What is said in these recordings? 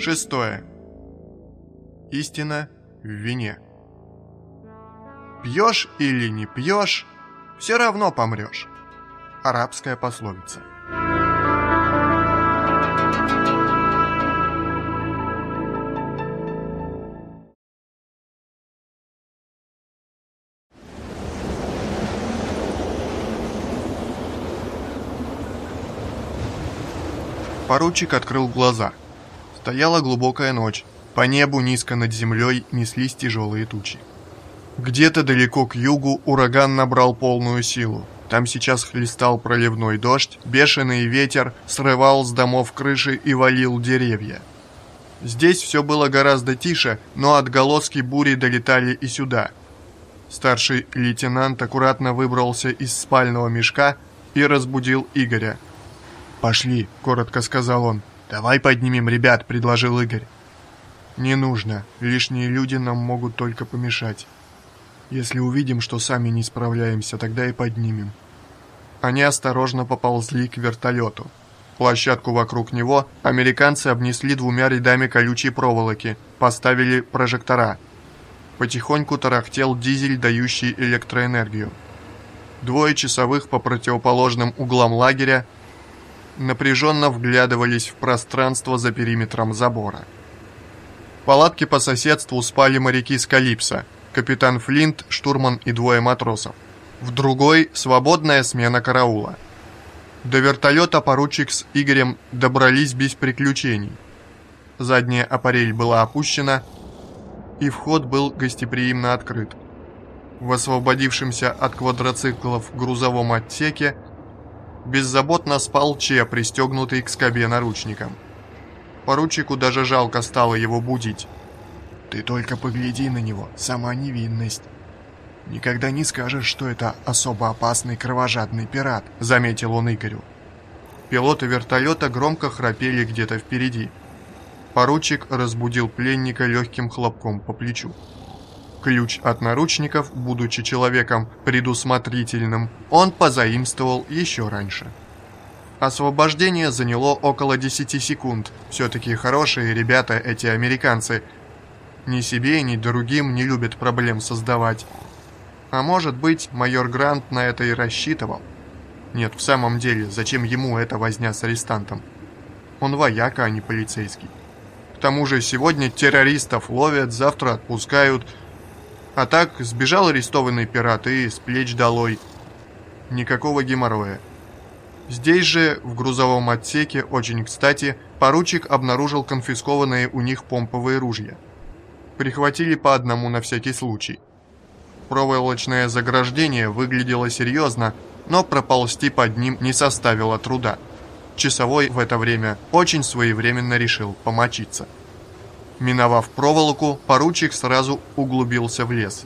Шестое. Истина в вине. Пьешь или не пьешь, все равно помрешь. Арабская пословица. Поручик открыл глаза. Стояла глубокая ночь. По небу низко над землей неслись тяжелые тучи. Где-то далеко к югу ураган набрал полную силу. Там сейчас хлестал проливной дождь, бешеный ветер срывал с домов крыши и валил деревья. Здесь все было гораздо тише, но отголоски бури долетали и сюда. Старший лейтенант аккуратно выбрался из спального мешка и разбудил Игоря. «Пошли», — коротко сказал он. «Давай поднимем ребят», — предложил Игорь. «Не нужно. Лишние люди нам могут только помешать. Если увидим, что сами не справляемся, тогда и поднимем». Они осторожно поползли к вертолету. Площадку вокруг него американцы обнесли двумя рядами колючей проволоки, поставили прожектора. Потихоньку тарахтел дизель, дающий электроэнергию. Двое часовых по противоположным углам лагеря напряженно вглядывались в пространство за периметром забора. В палатке по соседству спали моряки с Калипсо, капитан Флинт, штурман и двое матросов. В другой – свободная смена караула. До вертолета поручик с Игорем добрались без приключений. Задняя аппарель была опущена, и вход был гостеприимно открыт. В освободившемся от квадроциклов грузовом отсеке – Беззаботно спал Че, пристегнутый к скобе наручником. Поручику даже жалко стало его будить. «Ты только погляди на него, сама невинность. Никогда не скажешь, что это особо опасный кровожадный пират», — заметил он Игорю. Пилоты вертолета громко храпели где-то впереди. Поручик разбудил пленника легким хлопком по плечу. Ключ от наручников, будучи человеком предусмотрительным, он позаимствовал еще раньше. Освобождение заняло около 10 секунд. Все-таки хорошие ребята эти американцы. Ни себе, ни другим не любят проблем создавать. А может быть, майор Грант на это и рассчитывал? Нет, в самом деле, зачем ему эта возня с арестантом? Он вояка, а не полицейский. К тому же сегодня террористов ловят, завтра отпускают – а так, сбежал арестованный пират и с плеч долой. Никакого геморроя. Здесь же, в грузовом отсеке, очень кстати, поручик обнаружил конфискованные у них помповые ружья. Прихватили по одному на всякий случай. Проволочное заграждение выглядело серьезно, но проползти под ним не составило труда. Часовой в это время очень своевременно решил помочиться. Миновав проволоку, поручик сразу углубился в лес.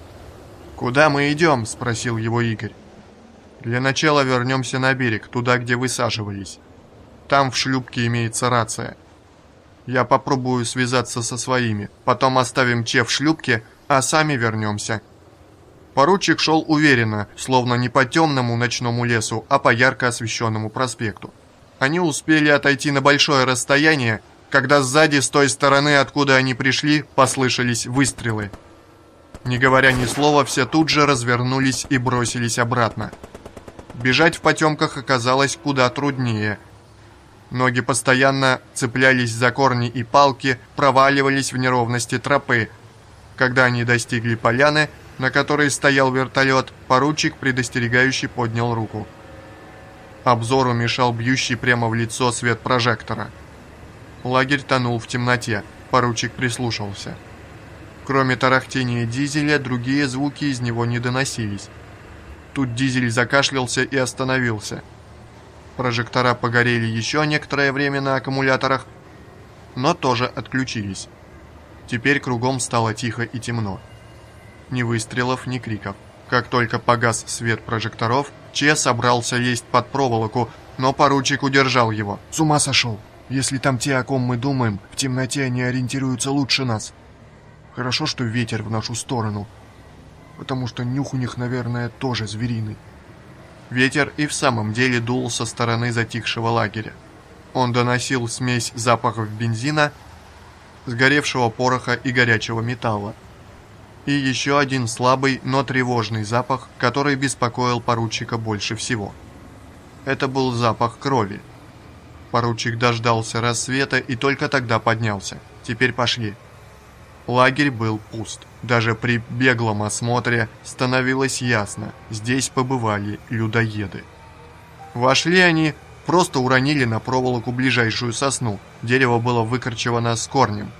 «Куда мы идем?» – спросил его Игорь. «Для начала вернемся на берег, туда, где высаживались. Там в шлюпке имеется рация. Я попробую связаться со своими, потом оставим Че в шлюпке, а сами вернемся». Поручик шел уверенно, словно не по темному ночному лесу, а по ярко освещенному проспекту. Они успели отойти на большое расстояние, когда сзади, с той стороны, откуда они пришли, послышались выстрелы. Не говоря ни слова, все тут же развернулись и бросились обратно. Бежать в потемках оказалось куда труднее. Ноги постоянно цеплялись за корни и палки, проваливались в неровности тропы. Когда они достигли поляны, на которой стоял вертолет, поручик предостерегающий поднял руку. Обзору мешал бьющий прямо в лицо свет прожектора. Лагерь тонул в темноте, поручик прислушался. Кроме тарахтения дизеля, другие звуки из него не доносились. Тут дизель закашлялся и остановился. Прожектора погорели еще некоторое время на аккумуляторах, но тоже отключились. Теперь кругом стало тихо и темно. Ни выстрелов, ни криков. Как только погас свет прожекторов, Че собрался лезть под проволоку, но поручик удержал его. «С ума сошел!» Если там те, о ком мы думаем, в темноте они ориентируются лучше нас. Хорошо, что ветер в нашу сторону, потому что нюх у них, наверное, тоже звериный. Ветер и в самом деле дул со стороны затихшего лагеря. Он доносил смесь запахов бензина, сгоревшего пороха и горячего металла. И еще один слабый, но тревожный запах, который беспокоил поручика больше всего. Это был запах крови. Поручик дождался рассвета и только тогда поднялся. Теперь пошли. Лагерь был пуст. Даже при беглом осмотре становилось ясно, здесь побывали людоеды. Вошли они, просто уронили на проволоку ближайшую сосну. Дерево было выкорчевано с корнем.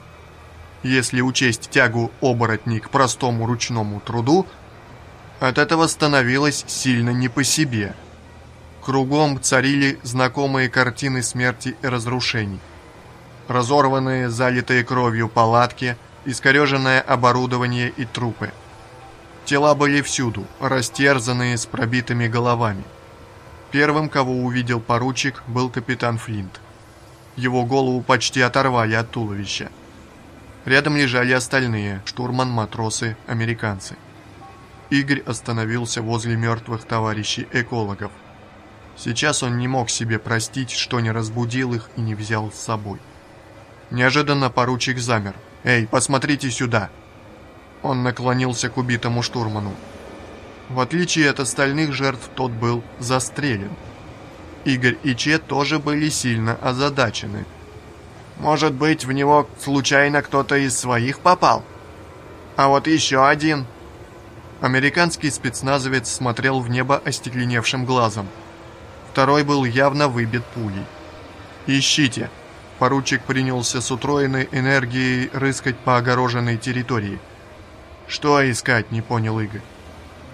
Если учесть тягу оборотней к простому ручному труду, от этого становилось сильно не по себе. Кругом царили знакомые картины смерти и разрушений. Разорванные, залитые кровью палатки – искореженное оборудование и трупы. Тела были всюду, растерзанные с пробитыми головами. Первым, кого увидел поручик, был капитан Флинт. Его голову почти оторвали от туловища. Рядом лежали остальные, штурман, матросы, американцы. Игорь остановился возле мертвых товарищей экологов. Сейчас он не мог себе простить, что не разбудил их и не взял с собой. Неожиданно поручик замер, «Эй, посмотрите сюда!» Он наклонился к убитому штурману. В отличие от остальных жертв, тот был застрелен. Игорь и Че тоже были сильно озадачены. «Может быть, в него случайно кто-то из своих попал? А вот еще один!» Американский спецназовец смотрел в небо остекленевшим глазом. Второй был явно выбит пулей. «Ищите!» Поручик принялся с утроенной энергией рыскать по огороженной территории. «Что искать?» – не понял Игорь.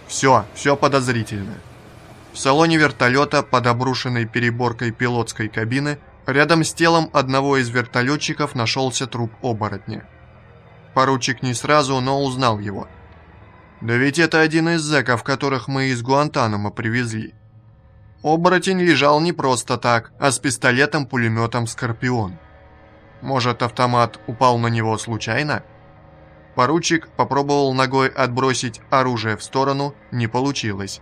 «Все, все подозрительно». В салоне вертолета под обрушенной переборкой пилотской кабины рядом с телом одного из вертолетчиков нашелся труп оборотня. Поручик не сразу, но узнал его. «Да ведь это один из зэков, которых мы из Гуантанамо привезли. Оборотень лежал не просто так, а с пистолетом-пулеметом «Скорпион». Может, автомат упал на него случайно? Поручик попробовал ногой отбросить оружие в сторону, не получилось.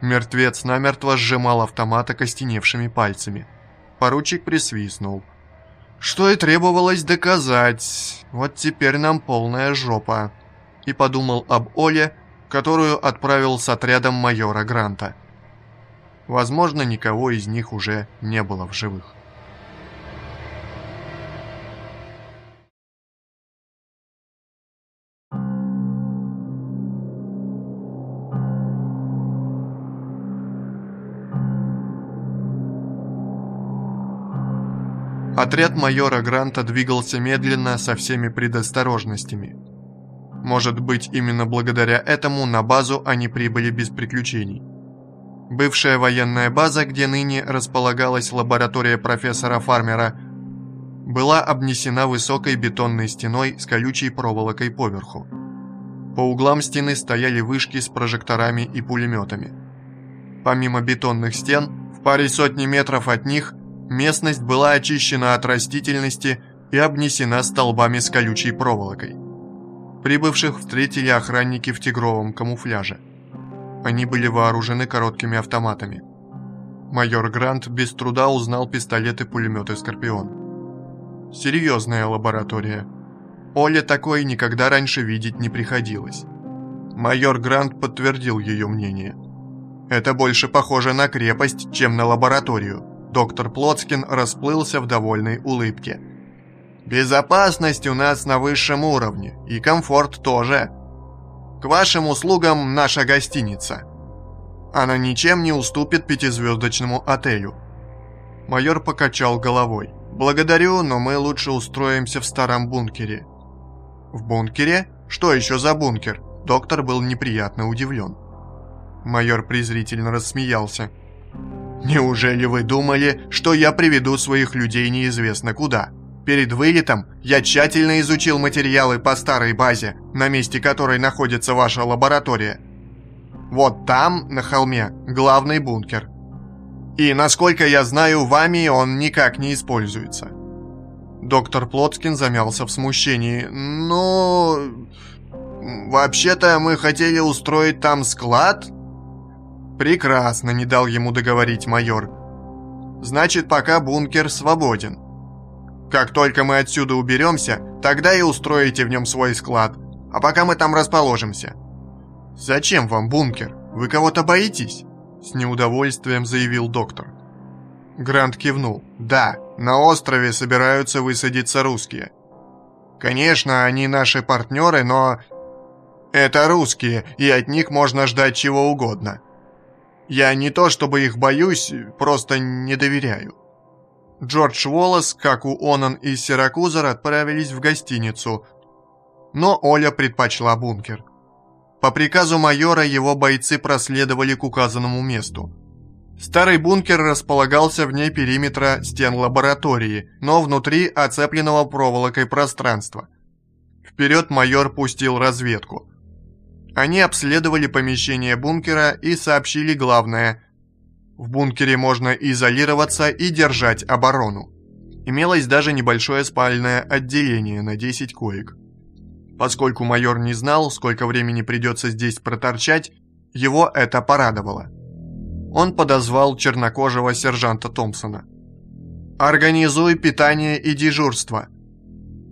Мертвец намертво сжимал автомат окостеневшими пальцами. Поручик присвистнул. Что и требовалось доказать. Вот теперь нам полная жопа. И подумал об Оле, которую отправил с отрядом майора Гранта. Возможно, никого из них уже не было в живых. Отряд майора Гранта двигался медленно со всеми предосторожностями. Может быть, именно благодаря этому на базу они прибыли без приключений. Бывшая военная база, где ныне располагалась лаборатория профессора Фармера, была обнесена высокой бетонной стеной с колючей проволокой поверху. По углам стены стояли вышки с прожекторами и пулеметами. Помимо бетонных стен, в паре сотни метров от них местность была очищена от растительности и обнесена столбами с колючей проволокой. Прибывших встретили охранники в тигровом камуфляже. Они были вооружены короткими автоматами. Майор Грант без труда узнал пистолеты пулеметы «Скорпион». Серьезная лаборатория. Оле такой никогда раньше видеть не приходилось. Майор Грант подтвердил ее мнение. Это больше похоже на крепость, чем на лабораторию. Доктор Плотскин расплылся в довольной улыбке. «Безопасность у нас на высшем уровне, и комфорт тоже. К вашим услугам наша гостиница. Она ничем не уступит пятизвездочному отелю». Майор покачал головой. «Благодарю, но мы лучше устроимся в старом бункере». «В бункере? Что еще за бункер?» Доктор был неприятно удивлен. Майор презрительно рассмеялся. «Неужели вы думали, что я приведу своих людей неизвестно куда?» Перед вылетом я тщательно изучил материалы по старой базе, на месте которой находится ваша лаборатория. Вот там, на холме, главный бункер. И, насколько я знаю, вами он никак не используется. Доктор Плотскин замялся в смущении. «Ну... Вообще-то мы хотели устроить там склад?» «Прекрасно», — не дал ему договорить майор. «Значит, пока бункер свободен. Как только мы отсюда уберемся, тогда и устроите в нем свой склад. А пока мы там расположимся». «Зачем вам бункер? Вы кого-то боитесь?» С неудовольствием заявил доктор. Грант кивнул. «Да, на острове собираются высадиться русские. Конечно, они наши партнеры, но... Это русские, и от них можно ждать чего угодно. Я не то чтобы их боюсь, просто не доверяю». Джордж Уоллес, как у Онан и Сиракузер, отправились в гостиницу, но Оля предпочла бункер. По приказу майора его бойцы проследовали к указанному месту. Старый бункер располагался вне периметра стен лаборатории, но внутри оцепленного проволокой пространства. Вперед майор пустил разведку. Они обследовали помещение бункера и сообщили главное. В бункере можно изолироваться и держать оборону. Имелось даже небольшое спальное отделение на 10 коек. Поскольку майор не знал, сколько времени придется здесь проторчать, его это порадовало. Он подозвал чернокожего сержанта Томпсона. «Организуй питание и дежурство.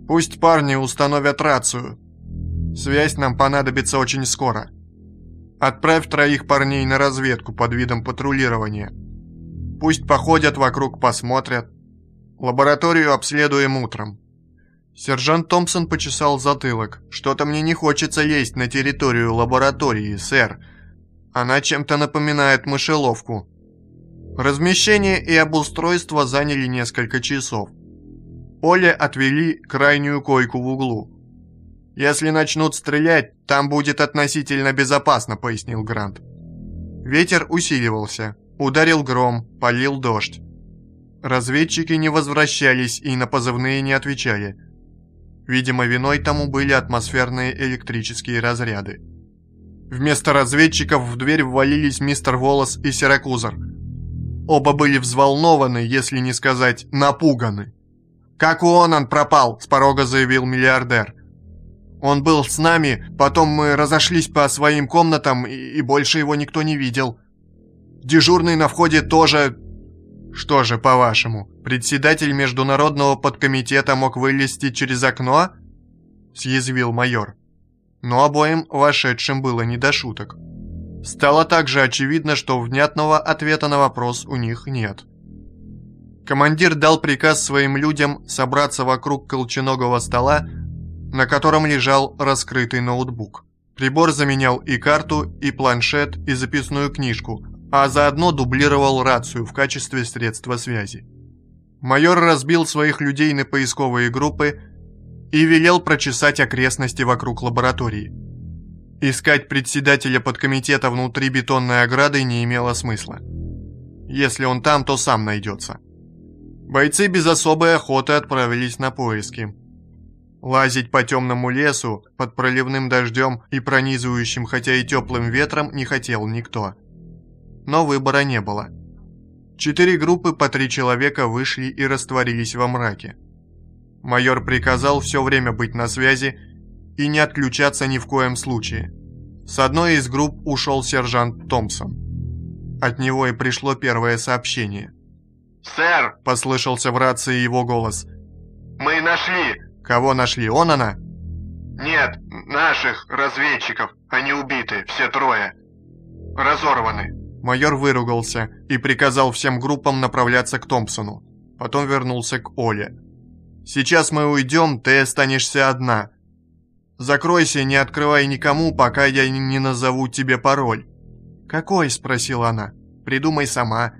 Пусть парни установят рацию. Связь нам понадобится очень скоро. Отправь троих парней на разведку под видом патрулирования. Пусть походят вокруг, посмотрят. Лабораторию обследуем утром. Сержант Томпсон почесал затылок. «Что-то мне не хочется лезть на территорию лаборатории, сэр. Она чем-то напоминает мышеловку». Размещение и обустройство заняли несколько часов. Оле отвели крайнюю койку в углу. «Если начнут стрелять, там будет относительно безопасно», — пояснил Грант. Ветер усиливался. Ударил гром, полил дождь. Разведчики не возвращались и на позывные не отвечали. Видимо, виной тому были атмосферные электрические разряды. Вместо разведчиков в дверь ввалились мистер Волос и Сиракузер. Оба были взволнованы, если не сказать напуганы. «Как Уонан пропал?» – с порога заявил миллиардер. «Он был с нами, потом мы разошлись по своим комнатам, и, и больше его никто не видел. Дежурный на входе тоже «Что же, по-вашему, председатель Международного подкомитета мог вылезти через окно?» – съязвил майор. Но обоим вошедшим было не до шуток. Стало также очевидно, что внятного ответа на вопрос у них нет. Командир дал приказ своим людям собраться вокруг колченогого стола, на котором лежал раскрытый ноутбук. Прибор заменял и карту, и планшет, и записную книжку, а заодно дублировал рацию в качестве средства связи. Майор разбил своих людей на поисковые группы и велел прочесать окрестности вокруг лаборатории. Искать председателя подкомитета внутри бетонной ограды не имело смысла. Если он там, то сам найдется. Бойцы без особой охоты отправились на поиски. Лазить по темному лесу под проливным дождем и пронизывающим хотя и теплым ветром не хотел никто но выбора не было. Четыре группы по три человека вышли и растворились во мраке. Майор приказал все время быть на связи и не отключаться ни в коем случае. С одной из групп ушел сержант Томпсон. От него и пришло первое сообщение. «Сэр!» – послышался в рации его голос. «Мы нашли!» «Кого нашли? Он она?» «Нет, наших разведчиков. Они убиты, все трое. Разорваны. Майор выругался и приказал всем группам направляться к Томпсону. Потом вернулся к Оле. «Сейчас мы уйдем, ты останешься одна. Закройся, не открывай никому, пока я не назову тебе пароль». «Какой?» – спросила она. «Придумай сама».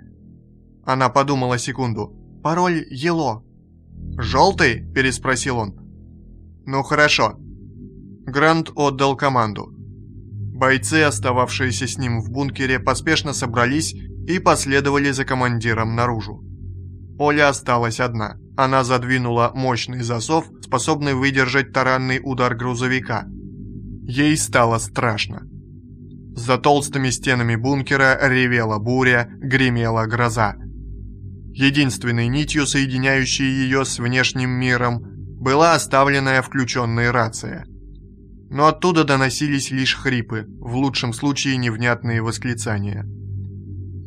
Она подумала секунду. «Пароль Ело». «Желтый?» – переспросил он. «Ну хорошо». Грант отдал команду. Бойцы, остававшиеся с ним в бункере, поспешно собрались и последовали за командиром наружу. Оля осталась одна. Она задвинула мощный засов, способный выдержать таранный удар грузовика. Ей стало страшно. За толстыми стенами бункера ревела буря, гремела гроза. Единственной нитью, соединяющей ее с внешним миром, была оставленная включенная рация – но оттуда доносились лишь хрипы, в лучшем случае невнятные восклицания.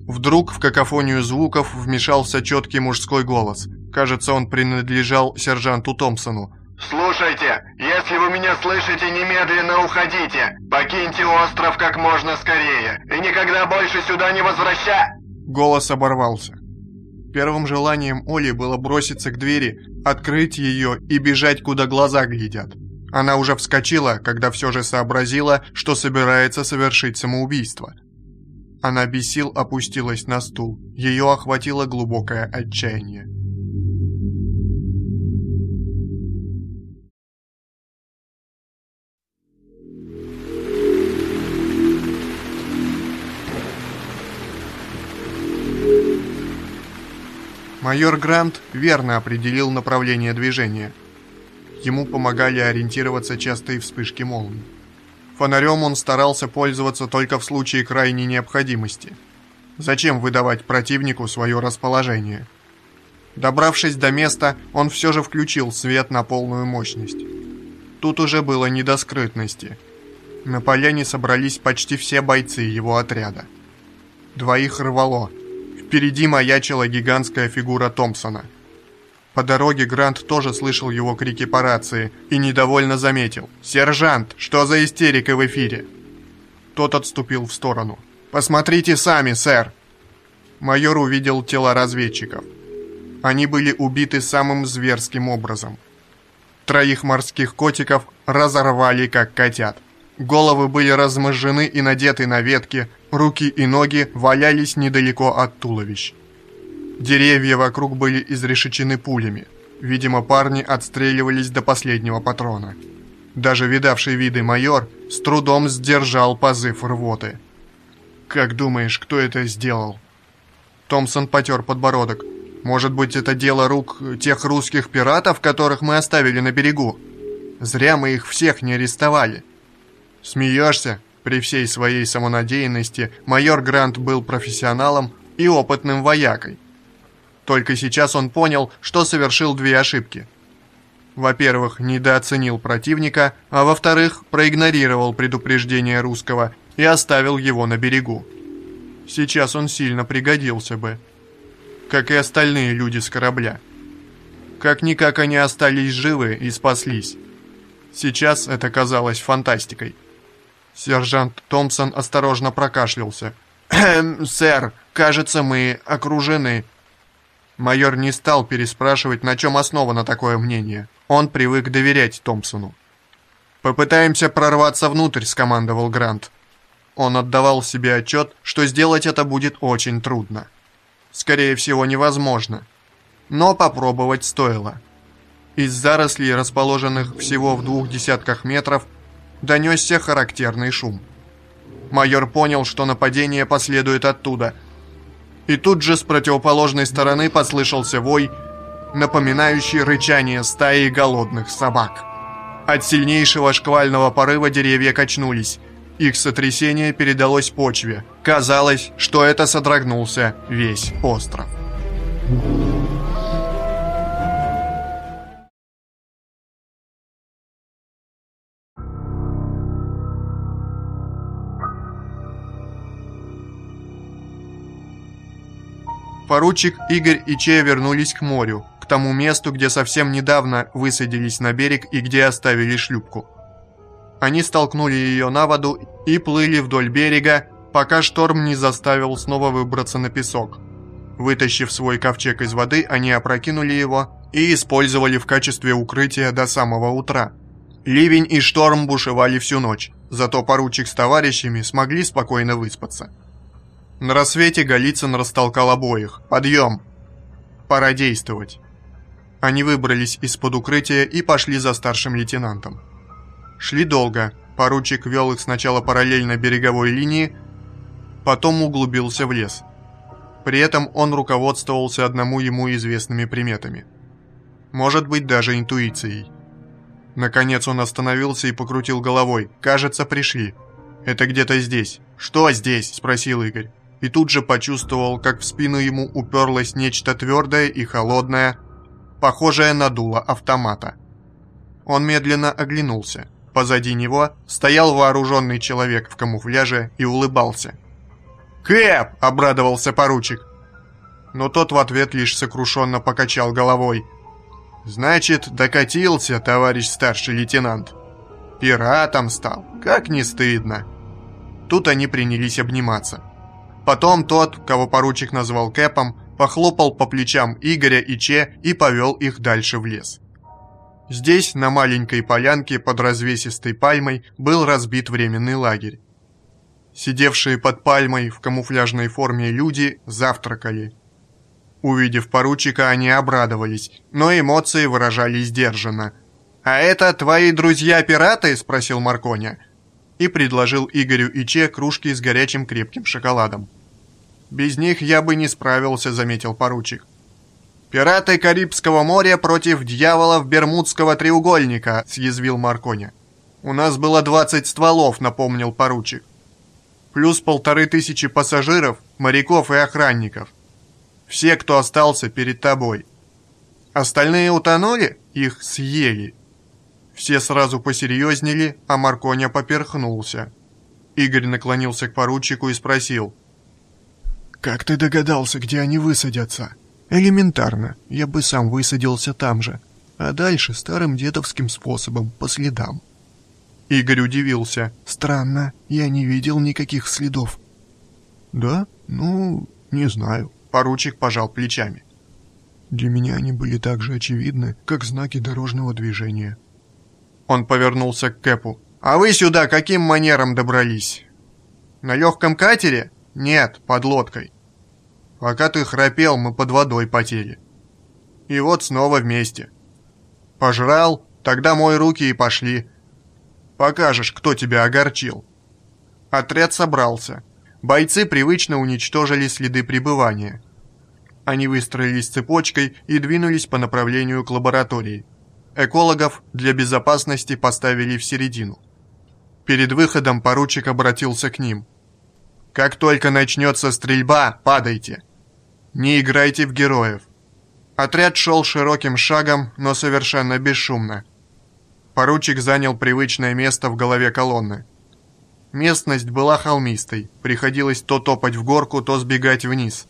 Вдруг в какофонию звуков вмешался четкий мужской голос. Кажется, он принадлежал сержанту Томпсону. «Слушайте, если вы меня слышите, немедленно уходите! Покиньте остров как можно скорее! И никогда больше сюда не возвращай!» Голос оборвался. Первым желанием Оли было броситься к двери, открыть ее и бежать, куда глаза глядят. Она уже вскочила, когда все же сообразила, что собирается совершить самоубийство. Она без сил опустилась на стул. Ее охватило глубокое отчаяние. Майор Грант верно определил направление движения. Ему помогали ориентироваться частые вспышки молний. Фонарем он старался пользоваться только в случае крайней необходимости. Зачем выдавать противнику свое расположение? Добравшись до места, он все же включил свет на полную мощность. Тут уже было не до скрытности. На поляне собрались почти все бойцы его отряда. Двоих рвало – Впереди маячила гигантская фигура Томпсона. По дороге Грант тоже слышал его крики по рации и недовольно заметил. «Сержант, что за истерика в эфире?» Тот отступил в сторону. «Посмотрите сами, сэр!» Майор увидел тела разведчиков. Они были убиты самым зверским образом. Троих морских котиков разорвали, как котят. Головы были размозжены и надеты на ветки, руки и ноги валялись недалеко от туловищ. Деревья вокруг были изрешечены пулями. Видимо, парни отстреливались до последнего патрона. Даже видавший виды майор с трудом сдержал позыв рвоты. «Как думаешь, кто это сделал?» Томпсон потер подбородок. «Может быть, это дело рук тех русских пиратов, которых мы оставили на берегу? Зря мы их всех не арестовали». «Смеешься?» При всей своей самонадеянности майор Грант был профессионалом и опытным воякой. Только сейчас он понял, что совершил две ошибки. Во-первых, недооценил противника, а во-вторых, проигнорировал предупреждение русского и оставил его на берегу. Сейчас он сильно пригодился бы. Как и остальные люди с корабля. Как-никак они остались живы и спаслись. Сейчас это казалось фантастикой. Сержант Томпсон осторожно прокашлялся. «Эм, сэр, кажется, мы окружены». Майор не стал переспрашивать, на чем основано такое мнение. Он привык доверять Томпсону. «Попытаемся прорваться внутрь», — скомандовал Грант. Он отдавал себе отчет, что сделать это будет очень трудно. Скорее всего, невозможно. Но попробовать стоило. Из зарослей, расположенных всего в двух десятках метров, донесся характерный шум. Майор понял, что нападение последует оттуда. И тут же с противоположной стороны послышался вой, напоминающий рычание стаи голодных собак. От сильнейшего шквального порыва деревья качнулись. Их сотрясение передалось почве. Казалось, что это содрогнулся весь остров. Поручик Игорь и Чея вернулись к морю, к тому месту, где совсем недавно высадились на берег и где оставили шлюпку. Они столкнули ее на воду и плыли вдоль берега, пока шторм не заставил снова выбраться на песок. Вытащив свой ковчег из воды, они опрокинули его и использовали в качестве укрытия до самого утра. Ливень и шторм бушевали всю ночь, зато поручик с товарищами смогли спокойно выспаться. На рассвете Голицын растолкал обоих. «Подъем! Пора действовать!» Они выбрались из-под укрытия и пошли за старшим лейтенантом. Шли долго. Поручик вел их сначала параллельно береговой линии, потом углубился в лес. При этом он руководствовался одному ему известными приметами. Может быть, даже интуицией. Наконец он остановился и покрутил головой. «Кажется, пришли. Это где-то здесь». «Что здесь?» – спросил Игорь и тут же почувствовал, как в спину ему уперлось нечто твердое и холодное, похожее на дуло автомата. Он медленно оглянулся. Позади него стоял вооруженный человек в камуфляже и улыбался. «Кэп!» – обрадовался поручик. но тот в ответ лишь сокрушенно покачал головой. «Значит, докатился, товарищ старший лейтенант. Пиратом стал, как не стыдно». Тут они принялись обниматься. Потом тот, кого поручик назвал Кэпом, похлопал по плечам Игоря и Че и повел их дальше в лес. Здесь, на маленькой полянке под развесистой пальмой, был разбит временный лагерь. Сидевшие под пальмой в камуфляжной форме люди завтракали. Увидев поручика, они обрадовались, но эмоции выражали сдержанно. «А это твои друзья-пираты?» – спросил Марконя. И предложил Игорю и Че кружки с горячим крепким шоколадом. «Без них я бы не справился», – заметил поручик. «Пираты Карибского моря против дьяволов Бермудского треугольника», – съязвил Марконя. «У нас было 20 стволов», – напомнил поручик. «Плюс полторы тысячи пассажиров, моряков и охранников. Все, кто остался перед тобой. Остальные утонули, их съели». Все сразу посерьезнели, а Марконя поперхнулся. Игорь наклонился к поручику и спросил. «Как ты догадался, где они высадятся?» Элементарно, я бы сам высадился там же, а дальше старым дедовским способом, по следам. Игорь удивился. Странно, я не видел никаких следов. Да? Ну, не знаю. Поручик пожал плечами. Для меня они были так же очевидны, как знаки дорожного движения. Он повернулся к Кэпу. «А вы сюда каким манером добрались? На легком катере? Нет, под лодкой. Пока ты храпел, мы под водой потели. И вот снова вместе. Пожрал, тогда мой руки и пошли. Покажешь, кто тебя огорчил. Отряд собрался. Бойцы привычно уничтожили следы пребывания. Они выстроились цепочкой и двинулись по направлению к лаборатории. Экологов для безопасности поставили в середину. Перед выходом поручик обратился к ним. «Как только начнется стрельба, падайте!» Не играйте в героев. Отряд шел широким шагом, но совершенно бесшумно. Поручик занял привычное место в голове колонны. Местность была холмистой, приходилось то топать в горку, то сбегать вниз.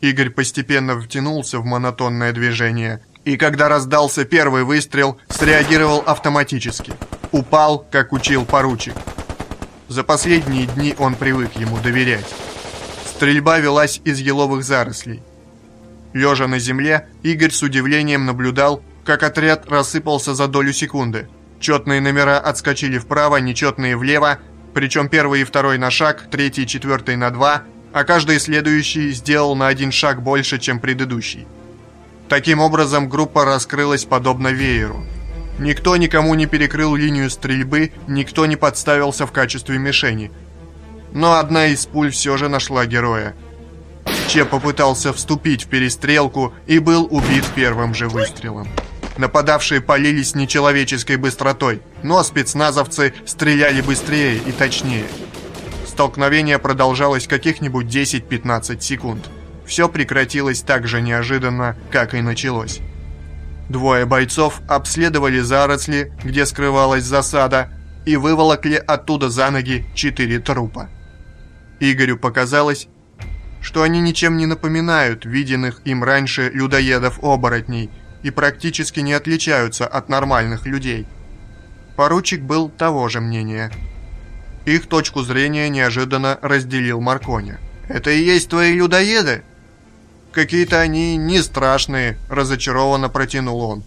Игорь постепенно втянулся в монотонное движение, и когда раздался первый выстрел, среагировал автоматически. Упал, как учил поручик. За последние дни он привык ему доверять. Стрельба велась из еловых зарослей. Лежа на земле, Игорь с удивлением наблюдал, как отряд рассыпался за долю секунды. Четные номера отскочили вправо, нечетные влево, причем первый и второй на шаг, третий и четвертый на два, а каждый следующий сделал на один шаг больше, чем предыдущий. Таким образом, группа раскрылась подобно вееру. Никто никому не перекрыл линию стрельбы, никто не подставился в качестве мишени – но одна из пуль все же нашла героя. Че попытался вступить в перестрелку и был убит первым же выстрелом. Нападавшие полились нечеловеческой быстротой, но спецназовцы стреляли быстрее и точнее. Столкновение продолжалось каких-нибудь 10-15 секунд. Все прекратилось так же неожиданно, как и началось. Двое бойцов обследовали заросли, где скрывалась засада, и выволокли оттуда за ноги четыре трупа. Игорю показалось, что они ничем не напоминают виденных им раньше людоедов-оборотней и практически не отличаются от нормальных людей. Поручик был того же мнения. Их точку зрения неожиданно разделил Марконя. «Это и есть твои людоеды?» «Какие-то они не страшные», – разочарованно протянул он.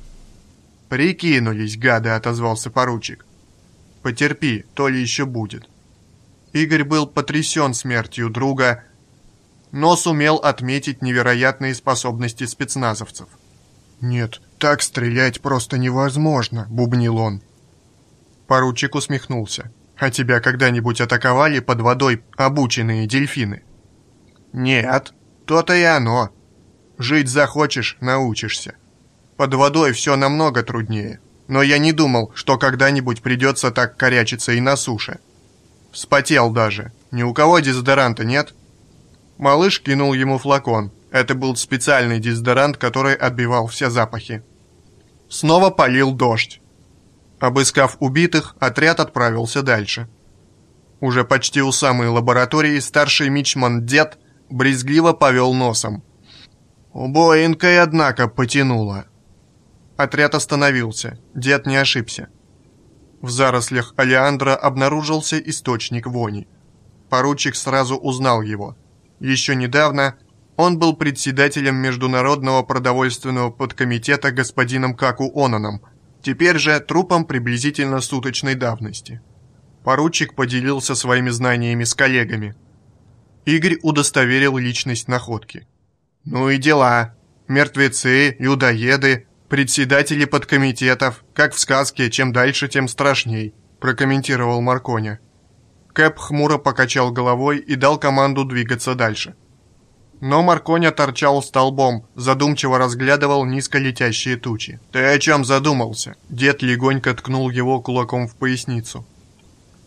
«Прикинулись, гады», – отозвался поручик. «Потерпи, то ли еще будет». Игорь был потрясен смертью друга, но сумел отметить невероятные способности спецназовцев. «Нет, так стрелять просто невозможно», — бубнил он. Поручик усмехнулся. «А тебя когда-нибудь атаковали под водой обученные дельфины?» «Нет, то-то и оно. Жить захочешь — научишься. Под водой все намного труднее. Но я не думал, что когда-нибудь придется так корячиться и на суше. Вспотел даже. Ни у кого дезодоранта нет?» Малыш кинул ему флакон. Это был специальный дезодорант, который отбивал все запахи. Снова полил дождь. Обыскав убитых, отряд отправился дальше. Уже почти у самой лаборатории старший мичман Дед брезгливо повел носом. Убоинкой, однако, потянуло. Отряд остановился. Дед не ошибся. В зарослях Алиандра обнаружился источник вони. Поручик сразу узнал его. Еще недавно он был председателем Международного продовольственного подкомитета господином Каку Онаном, теперь же трупом приблизительно суточной давности. Поручик поделился своими знаниями с коллегами. Игорь удостоверил личность находки. «Ну и дела. Мертвецы, людоеды, председатели подкомитетов, как в сказке, чем дальше, тем страшней», прокомментировал Марконя. Кэп хмуро покачал головой и дал команду двигаться дальше. Но Марконя торчал столбом, задумчиво разглядывал низко летящие тучи. «Ты о чем задумался?» Дед легонько ткнул его кулаком в поясницу.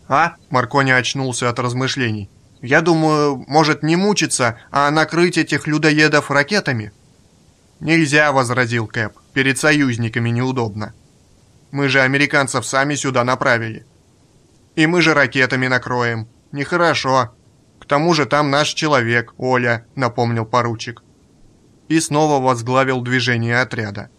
«А?» Марконя очнулся от размышлений. «Я думаю, может не мучиться, а накрыть этих людоедов ракетами?» «Нельзя», — возразил Кэп. «Перед союзниками неудобно. Мы же американцев сами сюда направили. И мы же ракетами накроем. Нехорошо. К тому же там наш человек, Оля», — напомнил поручик. И снова возглавил движение отряда.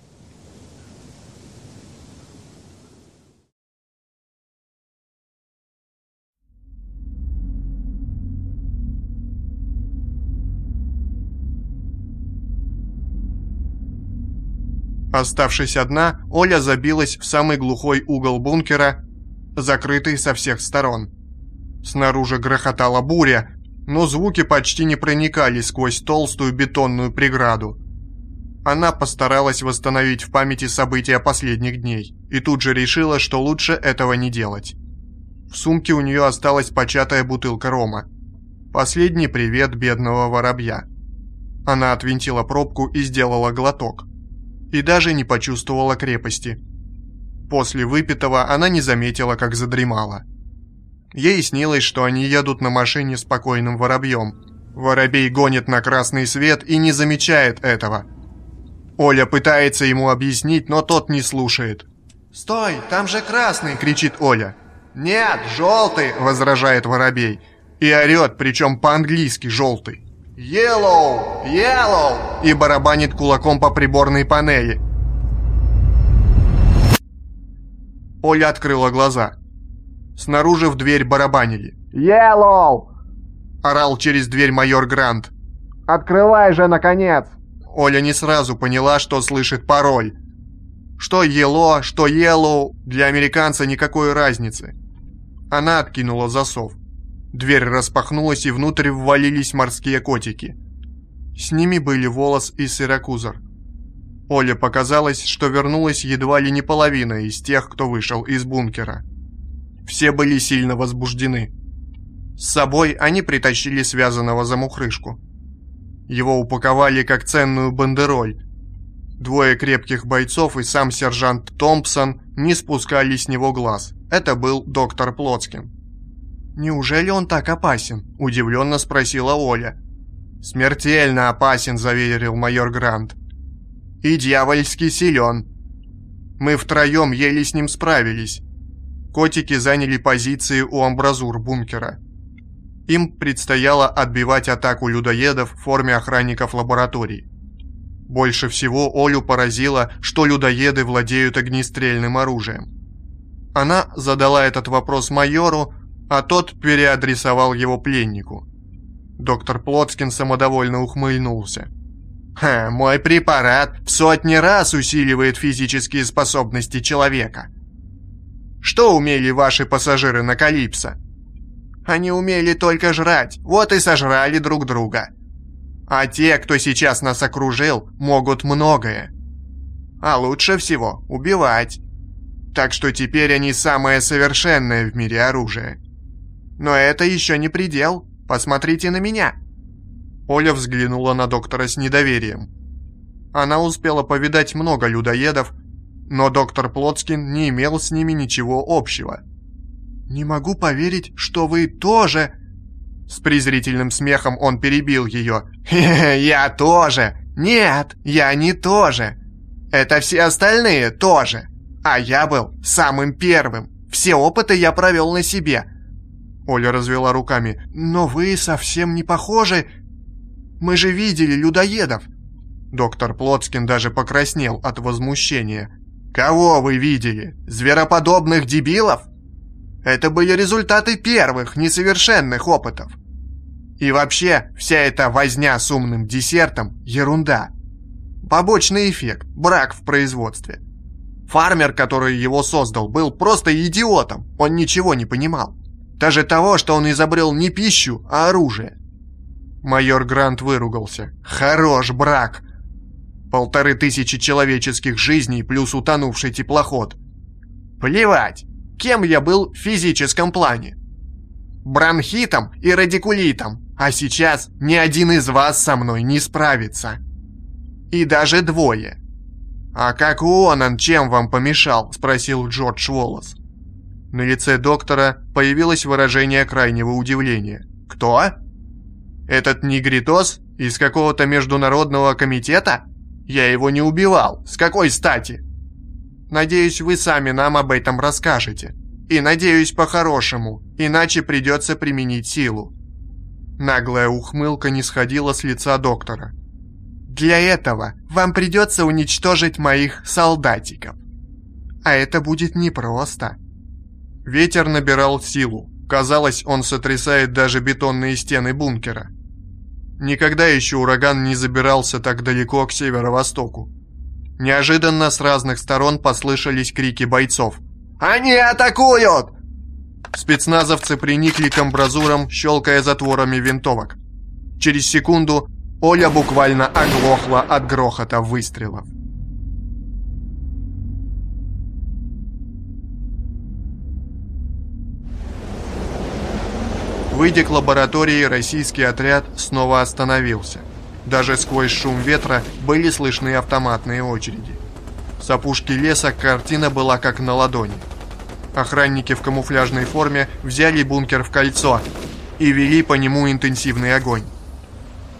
Оставшись одна, Оля забилась в самый глухой угол бункера, закрытый со всех сторон. Снаружи грохотала буря, но звуки почти не проникали сквозь толстую бетонную преграду. Она постаралась восстановить в памяти события последних дней и тут же решила, что лучше этого не делать. В сумке у нее осталась початая бутылка рома. Последний привет бедного воробья. Она отвинтила пробку и сделала глоток и даже не почувствовала крепости. После выпитого она не заметила, как задремала. Ей снилось, что они едут на машине с покойным воробьем. Воробей гонит на красный свет и не замечает этого. Оля пытается ему объяснить, но тот не слушает. «Стой, там же красный!» – кричит Оля. «Нет, желтый!» – возражает воробей. И орет, причем по-английски «желтый». «Yellow! Yellow!» и барабанит кулаком по приборной панели. Оля открыла глаза. Снаружи в дверь барабанили. «Yellow!» Орал через дверь майор Грант. «Открывай же, наконец!» Оля не сразу поняла, что слышит пароль. Что «Yellow», что «Yellow» для американца никакой разницы. Она откинула засов. Дверь распахнулась, и внутрь ввалились морские котики. С ними были Волос и Сиракузер. Оле показалось, что вернулась едва ли не половина из тех, кто вышел из бункера. Все были сильно возбуждены. С собой они притащили связанного за мухрышку. Его упаковали как ценную бандероль. Двое крепких бойцов и сам сержант Томпсон не спускали с него глаз. Это был доктор Плотскин. «Неужели он так опасен?» – удивленно спросила Оля. «Смертельно опасен», – заверил майор Грант. «И дьявольски силен. Мы втроем еле с ним справились. Котики заняли позиции у амбразур бункера. Им предстояло отбивать атаку людоедов в форме охранников лабораторий. Больше всего Олю поразило, что людоеды владеют огнестрельным оружием. Она задала этот вопрос майору, а тот переадресовал его пленнику. Доктор Плотскин самодовольно ухмыльнулся. «Ха, мой препарат в сотни раз усиливает физические способности человека. Что умели ваши пассажиры на Калипсо? Они умели только жрать, вот и сожрали друг друга. А те, кто сейчас нас окружил, могут многое. А лучше всего убивать. Так что теперь они самое совершенное в мире оружие. Но это еще не предел. Посмотрите на меня!» Оля взглянула на доктора с недоверием. Она успела повидать много людоедов, но доктор Плотскин не имел с ними ничего общего. «Не могу поверить, что вы тоже...» С презрительным смехом он перебил ее. «Я тоже! Нет, я не тоже! Это все остальные тоже! А я был самым первым! Все опыты я провел на себе, Оля развела руками. «Но вы совсем не похожи. Мы же видели людоедов». Доктор Плотскин даже покраснел от возмущения. «Кого вы видели? Звероподобных дебилов?» Это были результаты первых, несовершенных опытов. И вообще, вся эта возня с умным десертом – ерунда. Побочный эффект, брак в производстве. Фармер, который его создал, был просто идиотом, он ничего не понимал. Даже того, что он изобрел не пищу, а оружие. Майор Грант выругался. «Хорош брак!» Полторы тысячи человеческих жизней плюс утонувший теплоход. Плевать, кем я был в физическом плане. Бронхитом и радикулитом, а сейчас ни один из вас со мной не справится. И даже двое. «А как Уонан чем вам помешал?» – спросил Джордж Уоллес. На лице доктора появилось выражение крайнего удивления. «Кто?» «Этот негритос из какого-то международного комитета? Я его не убивал. С какой стати?» «Надеюсь, вы сами нам об этом расскажете. И надеюсь, по-хорошему, иначе придется применить силу». Наглая ухмылка не сходила с лица доктора. «Для этого вам придется уничтожить моих солдатиков. А это будет непросто». Ветер набирал силу. Казалось, он сотрясает даже бетонные стены бункера. Никогда еще ураган не забирался так далеко к северо-востоку. Неожиданно с разных сторон послышались крики бойцов. «Они атакуют!» Спецназовцы приникли к амбразурам, щелкая затворами винтовок. Через секунду Оля буквально оглохла от грохота выстрелов. Выйдя к лаборатории, российский отряд снова остановился. Даже сквозь шум ветра были слышны автоматные очереди. С опушки леса картина была как на ладони. Охранники в камуфляжной форме взяли бункер в кольцо и вели по нему интенсивный огонь.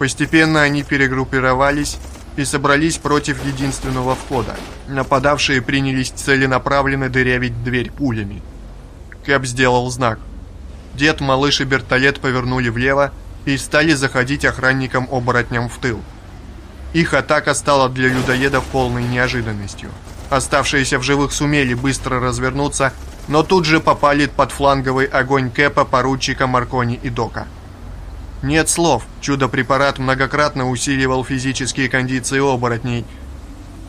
Постепенно они перегруппировались и собрались против единственного входа. Нападавшие принялись целенаправленно дырявить дверь пулями. Кэп сделал знак – Дед, малыш и Бертолет повернули влево и стали заходить охранникам-оборотням в тыл. Их атака стала для людоедов полной неожиданностью. Оставшиеся в живых сумели быстро развернуться, но тут же попали под фланговый огонь Кэпа, поручика Маркони и Дока. Нет слов, чудо-препарат многократно усиливал физические кондиции оборотней,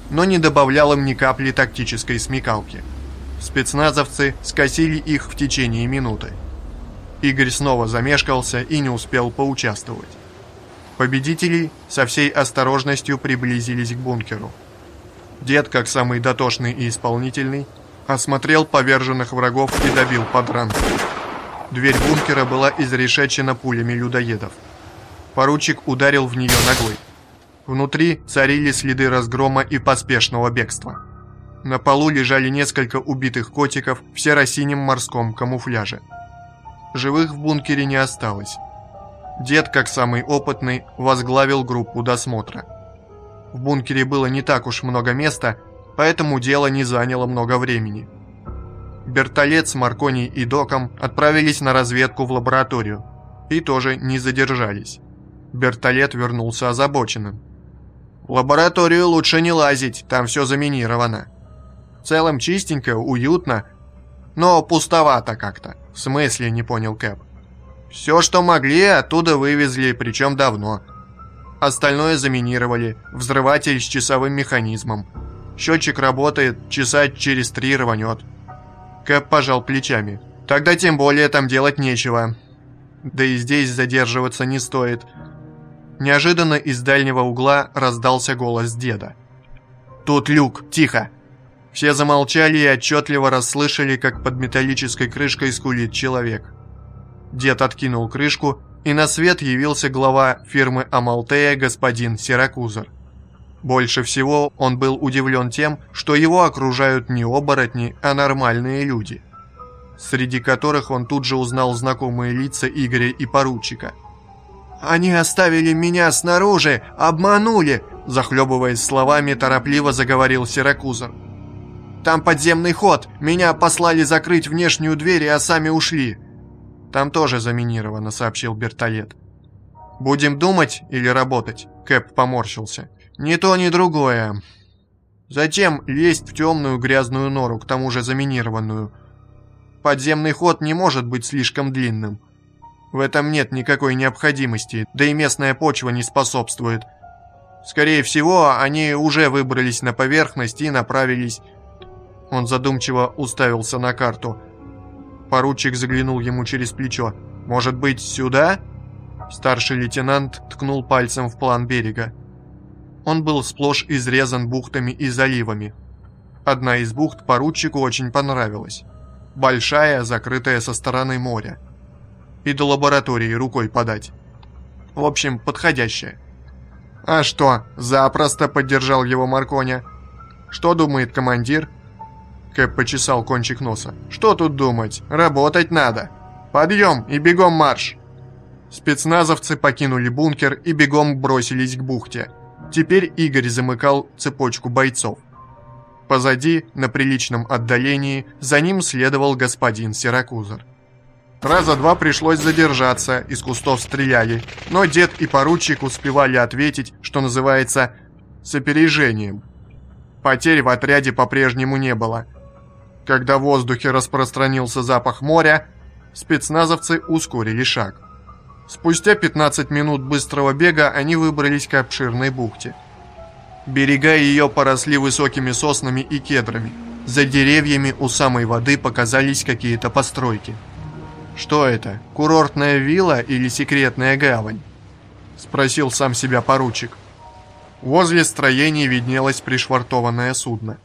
но не добавлял им ни капли тактической смекалки. Спецназовцы скосили их в течение минуты. Игорь снова замешкался и не успел поучаствовать. Победители со всей осторожностью приблизились к бункеру. Дед, как самый дотошный и исполнительный, осмотрел поверженных врагов и добил подранка. Дверь бункера была изрешечена пулями людоедов. Поручик ударил в нее ногой. Внутри царили следы разгрома и поспешного бегства. На полу лежали несколько убитых котиков в серо-синем морском камуфляже. Живых в бункере не осталось. Дед, как самый опытный, возглавил группу досмотра. В бункере было не так уж много места, поэтому дело не заняло много времени. Бертолет с Маркони и Доком отправились на разведку в лабораторию и тоже не задержались. Бертолет вернулся озабоченным. «В лабораторию лучше не лазить, там все заминировано. В целом чистенько, уютно, но пустовато как-то. В смысле, не понял Кэп. Все, что могли, оттуда вывезли, причем давно. Остальное заминировали. Взрыватель с часовым механизмом. Счетчик работает, часа через три рванет. Кэп пожал плечами. Тогда тем более там делать нечего. Да и здесь задерживаться не стоит. Неожиданно из дальнего угла раздался голос деда. «Тут люк, тихо!» Все замолчали и отчетливо расслышали, как под металлической крышкой скулит человек. Дед откинул крышку, и на свет явился глава фирмы Амалтея господин Сиракузер. Больше всего он был удивлен тем, что его окружают не оборотни, а нормальные люди, среди которых он тут же узнал знакомые лица Игоря и поручика. «Они оставили меня снаружи, обманули!» Захлебываясь словами, торопливо заговорил Сиракузер. Там подземный ход. Меня послали закрыть внешнюю дверь, а сами ушли. Там тоже заминировано, сообщил Бертолет. Будем думать или работать? Кэп поморщился. ни то, ни другое. Затем лезть в темную грязную нору, к тому же заминированную. Подземный ход не может быть слишком длинным. В этом нет никакой необходимости, да и местная почва не способствует. Скорее всего, они уже выбрались на поверхность и направились... Он задумчиво уставился на карту. Поручик заглянул ему через плечо. «Может быть, сюда?» Старший лейтенант ткнул пальцем в план берега. Он был сплошь изрезан бухтами и заливами. Одна из бухт поручику очень понравилась. Большая, закрытая со стороны моря. И до лаборатории рукой подать. В общем, подходящая. «А что?» – запросто поддержал его Марконя. «Что думает командир?» Кэп почесал кончик носа. «Что тут думать? Работать надо! Подъем и бегом марш!» Спецназовцы покинули бункер и бегом бросились к бухте. Теперь Игорь замыкал цепочку бойцов. Позади, на приличном отдалении, за ним следовал господин Сиракузер. Раза два пришлось задержаться, из кустов стреляли, но дед и поручик успевали ответить, что называется, с опережением. Потерь в отряде по-прежнему не было. Когда в воздухе распространился запах моря, спецназовцы ускорили шаг. Спустя 15 минут быстрого бега они выбрались к обширной бухте. Берега ее поросли высокими соснами и кедрами. За деревьями у самой воды показались какие-то постройки. «Что это, курортная вилла или секретная гавань?» Спросил сам себя поручик. Возле строений виднелось пришвартованное судно.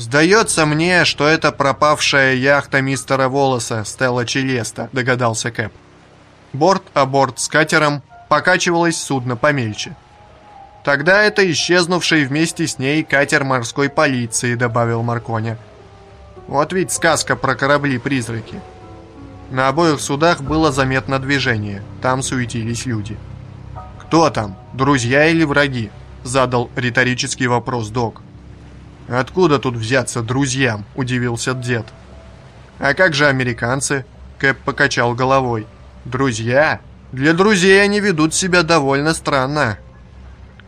«Сдается мне, что это пропавшая яхта мистера Волоса, Стелла Челеста», догадался Кэп. Борт а борт с катером покачивалось судно помельче. «Тогда это исчезнувший вместе с ней катер морской полиции», — добавил Марконя. «Вот ведь сказка про корабли-призраки». На обоих судах было заметно движение, там суетились люди. «Кто там, друзья или враги?» — задал риторический вопрос док. «Откуда тут взяться друзьям?» — удивился дед. «А как же американцы?» — Кэп покачал головой. Друзья? Для друзей они ведут себя довольно странно.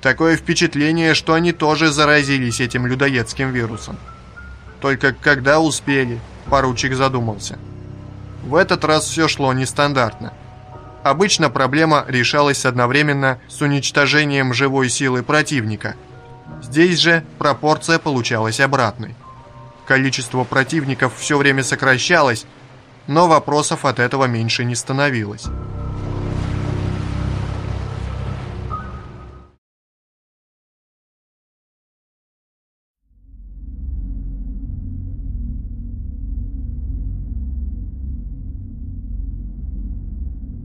Такое впечатление, что они тоже заразились этим людоедским вирусом. Только когда успели, поручик задумался. В этот раз все шло нестандартно. Обычно проблема решалась одновременно с уничтожением живой силы противника. Здесь же пропорция получалась обратной. Количество противников все время сокращалось, но вопросов от этого меньше не становилось.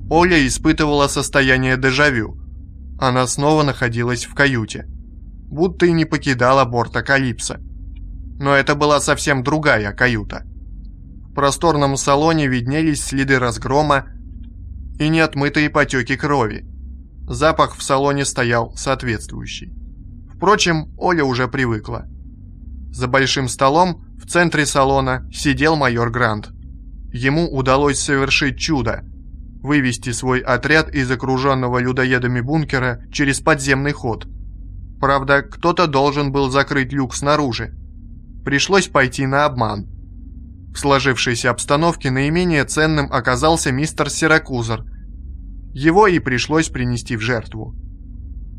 Оля испытывала состояние дежавю. Она снова находилась в каюте. Будто и не покидала борта Калипса. Но это была совсем другая каюта просторном салоне виднелись следы разгрома и неотмытые потеки крови. Запах в салоне стоял соответствующий. Впрочем, Оля уже привыкла. За большим столом в центре салона сидел майор Грант. Ему удалось совершить чудо – вывести свой отряд из окруженного людоедами бункера через подземный ход. Правда, кто-то должен был закрыть люк снаружи. Пришлось пойти на обман – в сложившейся обстановке наименее ценным оказался мистер Сиракузер. Его и пришлось принести в жертву.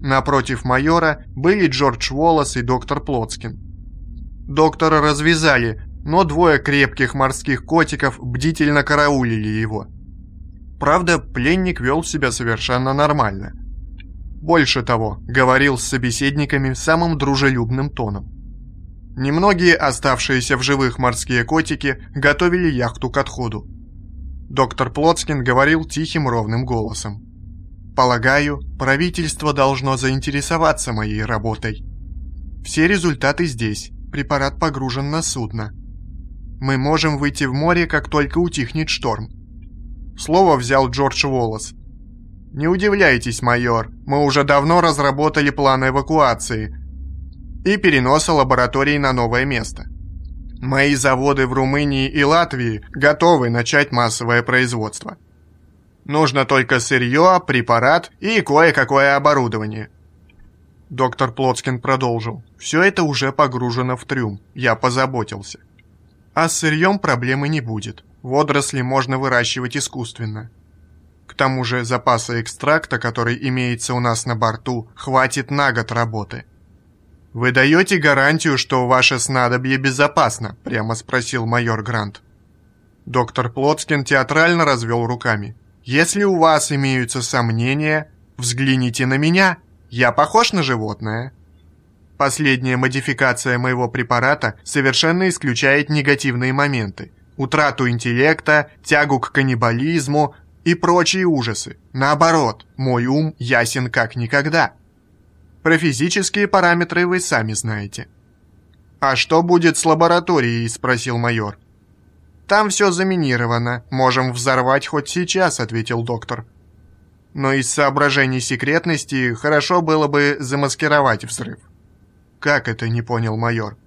Напротив майора были Джордж Уоллес и доктор Плотскин. Доктора развязали, но двое крепких морских котиков бдительно караулили его. Правда, пленник вел себя совершенно нормально. Больше того, говорил с собеседниками самым дружелюбным тоном. Немногие оставшиеся в живых морские котики готовили яхту к отходу. Доктор Плотскин говорил тихим ровным голосом. «Полагаю, правительство должно заинтересоваться моей работой. Все результаты здесь, препарат погружен на судно. Мы можем выйти в море, как только утихнет шторм». Слово взял Джордж Уоллес. «Не удивляйтесь, майор, мы уже давно разработали план эвакуации, и переноса лабораторий на новое место. Мои заводы в Румынии и Латвии готовы начать массовое производство. Нужно только сырье, препарат и кое-какое оборудование. Доктор Плотскин продолжил. Все это уже погружено в трюм. Я позаботился. А с сырьем проблемы не будет. Водоросли можно выращивать искусственно. Тому же запаса экстракта, который имеется у нас на борту, хватит на год работы. «Вы даете гарантию, что ваше снадобье безопасно?» – прямо спросил майор Грант. Доктор Плотскин театрально развел руками. «Если у вас имеются сомнения, взгляните на меня. Я похож на животное?» Последняя модификация моего препарата совершенно исключает негативные моменты. Утрату интеллекта, тягу к каннибализму и прочие ужасы. Наоборот, мой ум ясен как никогда. Про физические параметры вы сами знаете. «А что будет с лабораторией?» – спросил майор. «Там все заминировано. Можем взорвать хоть сейчас», – ответил доктор. «Но из соображений секретности хорошо было бы замаскировать взрыв». «Как это?» — не понял майор.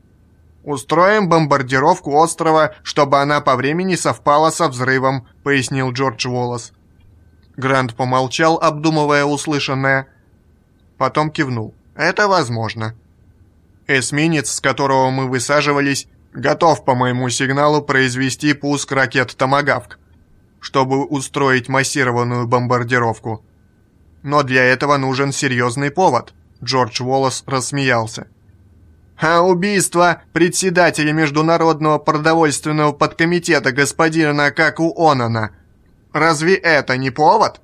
«Устроим бомбардировку острова, чтобы она по времени совпала со взрывом», — пояснил Джордж Уоллес. Грант помолчал, обдумывая услышанное. Потом кивнул. «Это возможно». Эсминец, с которого мы высаживались, готов по моему сигналу произвести пуск ракет «Томагавк», чтобы устроить массированную бомбардировку. Но для этого нужен серьезный повод. Джордж Уоллес рассмеялся. А убийство председателя Международного продовольственного подкомитета господина Каку Онана. Разве это не повод?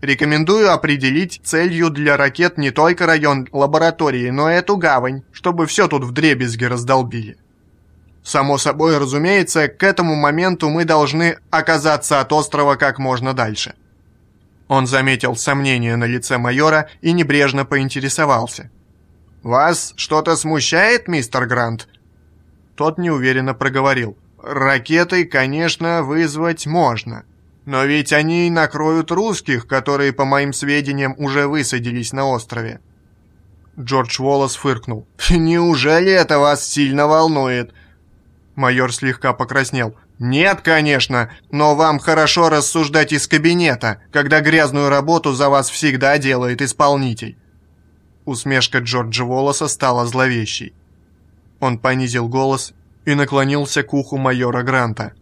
Рекомендую определить целью для ракет не только район лаборатории, но и эту гавань, чтобы все тут вдребезги раздолбили. Само собой, разумеется, к этому моменту мы должны оказаться от острова как можно дальше. Он заметил сомнение на лице майора и небрежно поинтересовался. «Вас что-то смущает, мистер Грант?» Тот неуверенно проговорил. «Ракетой, конечно, вызвать можно. Но ведь они накроют русских, которые, по моим сведениям, уже высадились на острове». Джордж Уоллес фыркнул. «Неужели это вас сильно волнует?» Майор слегка покраснел. «Нет, конечно, но вам хорошо рассуждать из кабинета, когда грязную работу за вас всегда делает исполнитель. Усмешка Джорджа Волоса стала зловещей. Он понизил голос и наклонился к уху майора Гранта.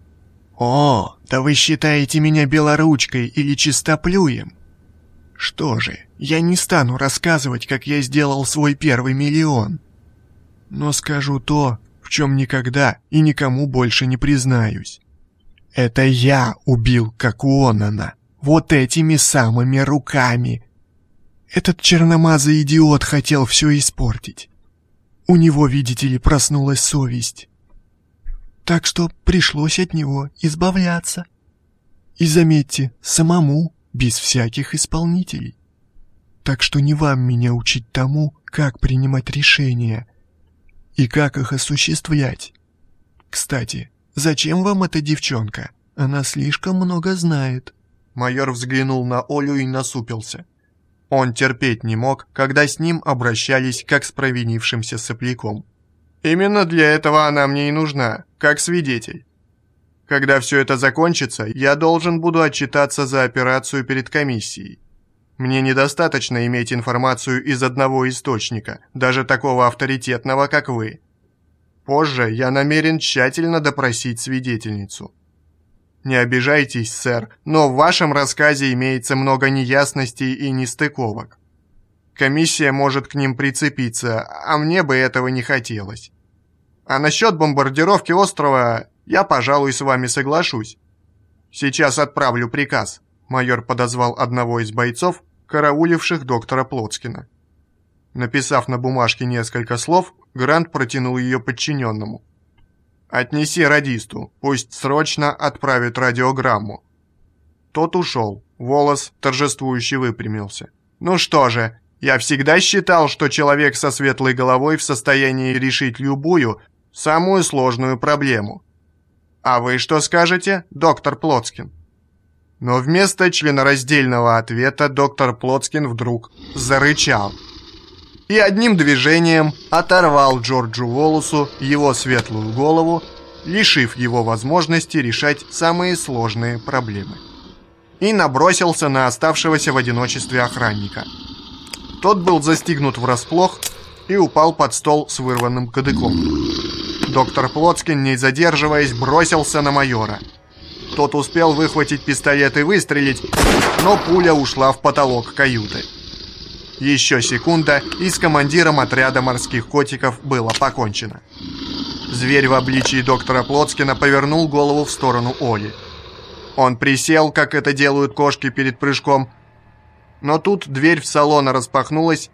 «О, да вы считаете меня белоручкой или чистоплюем? Что же, я не стану рассказывать, как я сделал свой первый миллион. Но скажу то, в чем никогда и никому больше не признаюсь. Это я убил Какуонана, вот этими самыми руками, этот черномазый идиот хотел все испортить. У него, видите ли, проснулась совесть. Так что пришлось от него избавляться. И заметьте, самому, без всяких исполнителей. Так что не вам меня учить тому, как принимать решения и как их осуществлять. Кстати, зачем вам эта девчонка? Она слишком много знает. Майор взглянул на Олю и насупился. Он терпеть не мог, когда с ним обращались как с провинившимся сопляком. Именно для этого она мне и нужна, как свидетель. Когда все это закончится, я должен буду отчитаться за операцию перед комиссией. Мне недостаточно иметь информацию из одного источника, даже такого авторитетного, как вы. Позже я намерен тщательно допросить свидетельницу. Не обижайтесь, сэр, но в вашем рассказе имеется много неясностей и нестыковок. Комиссия может к ним прицепиться, а мне бы этого не хотелось. А насчет бомбардировки острова я, пожалуй, с вами соглашусь. Сейчас отправлю приказ. Майор подозвал одного из бойцов, карауливших доктора Плотскина. Написав на бумажке несколько слов, Грант протянул ее подчиненному. «Отнеси радисту, пусть срочно отправит радиограмму». Тот ушел, волос торжествующе выпрямился. «Ну что же, я всегда считал, что человек со светлой головой в состоянии решить любую, самую сложную проблему. А вы что скажете, доктор Плотскин?» Но вместо членораздельного ответа доктор Плотскин вдруг зарычал и одним движением оторвал Джорджу Волосу его светлую голову, лишив его возможности решать самые сложные проблемы. И набросился на оставшегося в одиночестве охранника. Тот был застигнут врасплох и упал под стол с вырванным кадыком. Доктор Плотскин, не задерживаясь, бросился на майора. Тот успел выхватить пистолет и выстрелить, но пуля ушла в потолок каюты. Еще секунда, и с командиром отряда морских котиков было покончено. Зверь в обличии доктора Плотскина повернул голову в сторону Оли. Он присел, как это делают кошки перед прыжком, но тут дверь в салон распахнулась,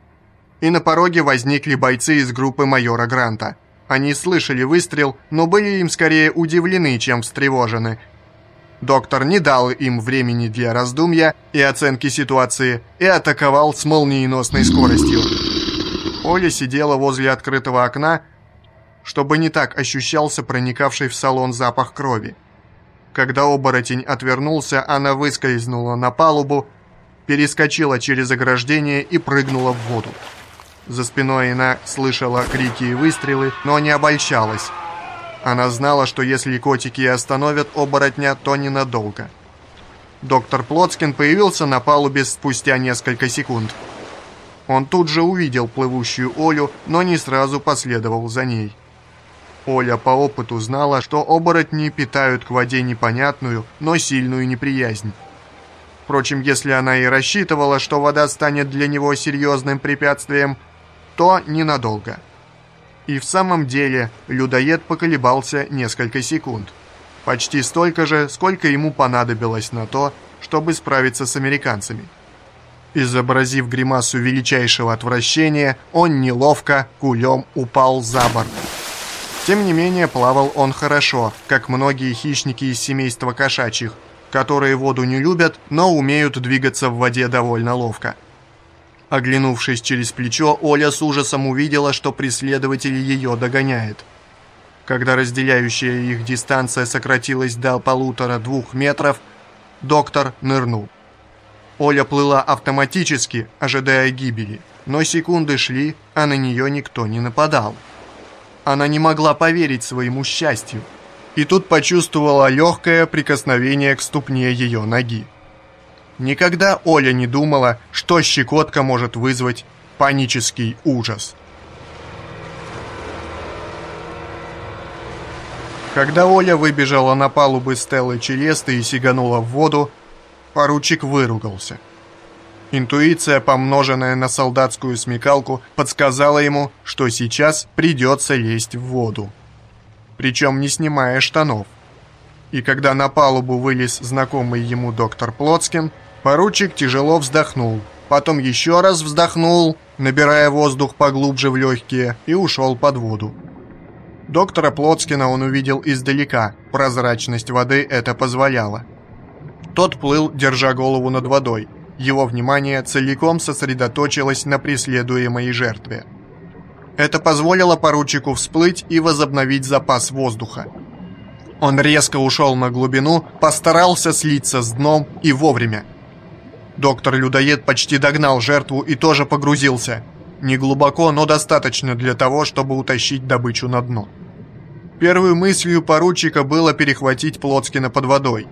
и на пороге возникли бойцы из группы майора Гранта. Они слышали выстрел, но были им скорее удивлены, чем встревожены. Доктор не дал им времени для раздумья и оценки ситуации и атаковал с молниеносной скоростью. Оля сидела возле открытого окна, чтобы не так ощущался проникавший в салон запах крови. Когда оборотень отвернулся, она выскользнула на палубу, перескочила через ограждение и прыгнула в воду. За спиной она слышала крики и выстрелы, но не обольщалась. Она знала, что если котики остановят оборотня, то ненадолго. Доктор Плотскин появился на палубе спустя несколько секунд. Он тут же увидел плывущую Олю, но не сразу последовал за ней. Оля по опыту знала, что оборотни питают к воде непонятную, но сильную неприязнь. Впрочем, если она и рассчитывала, что вода станет для него серьезным препятствием, то ненадолго. И в самом деле людоед поколебался несколько секунд. Почти столько же, сколько ему понадобилось на то, чтобы справиться с американцами. Изобразив гримасу величайшего отвращения, он неловко, кулем упал за борт. Тем не менее, плавал он хорошо, как многие хищники из семейства кошачьих, которые воду не любят, но умеют двигаться в воде довольно ловко. Оглянувшись через плечо, Оля с ужасом увидела, что преследователь ее догоняет. Когда разделяющая их дистанция сократилась до полутора-двух метров, доктор нырнул. Оля плыла автоматически, ожидая гибели, но секунды шли, а на нее никто не нападал. Она не могла поверить своему счастью и тут почувствовала легкое прикосновение к ступне ее ноги. Никогда Оля не думала, что щекотка может вызвать панический ужас. Когда Оля выбежала на палубы Стеллы Челесты и сиганула в воду, поручик выругался. Интуиция, помноженная на солдатскую смекалку, подсказала ему, что сейчас придется лезть в воду причем не снимая штанов. И когда на палубу вылез знакомый ему доктор Плотскин, поручик тяжело вздохнул, потом еще раз вздохнул, набирая воздух поглубже в легкие, и ушел под воду. Доктора Плотскина он увидел издалека, прозрачность воды это позволяла. Тот плыл, держа голову над водой. Его внимание целиком сосредоточилось на преследуемой жертве. Это позволило поручику всплыть и возобновить запас воздуха. Он резко ушел на глубину, постарался слиться с дном и вовремя. Доктор-людоед почти догнал жертву и тоже погрузился. Не глубоко, но достаточно для того, чтобы утащить добычу на дно. Первой мыслью поручика было перехватить Плотскина под водой.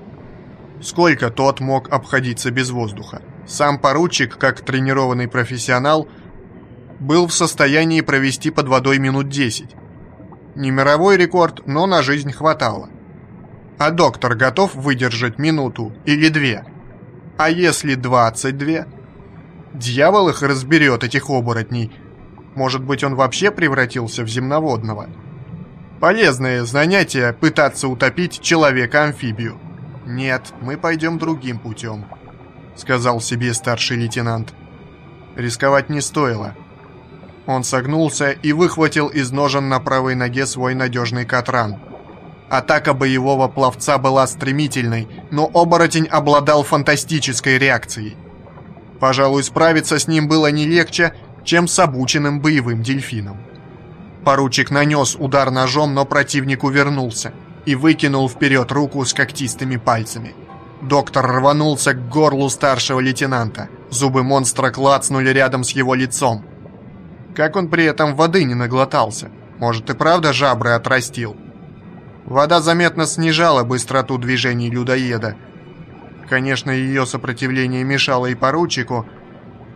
Сколько тот мог обходиться без воздуха? Сам поручик, как тренированный профессионал, был в состоянии провести под водой минут 10. Не мировой рекорд, но на жизнь хватало. А доктор готов выдержать минуту или две? А если 22? Дьявол их разберет, этих оборотней. Может быть, он вообще превратился в земноводного? Полезное занятие пытаться утопить человека-амфибию. Нет, мы пойдем другим путем, сказал себе старший лейтенант. Рисковать не стоило. Он согнулся и выхватил из ножен на правой ноге свой надежный катран. Атака боевого пловца была стремительной, но оборотень обладал фантастической реакцией. Пожалуй, справиться с ним было не легче, чем с обученным боевым дельфином. Поручик нанес удар ножом, но противник увернулся и выкинул вперед руку с когтистыми пальцами. Доктор рванулся к горлу старшего лейтенанта. Зубы монстра клацнули рядом с его лицом. Как он при этом воды не наглотался? Может и правда жабры отрастил? Вода заметно снижала быстроту движений людоеда. Конечно, ее сопротивление мешало и поручику,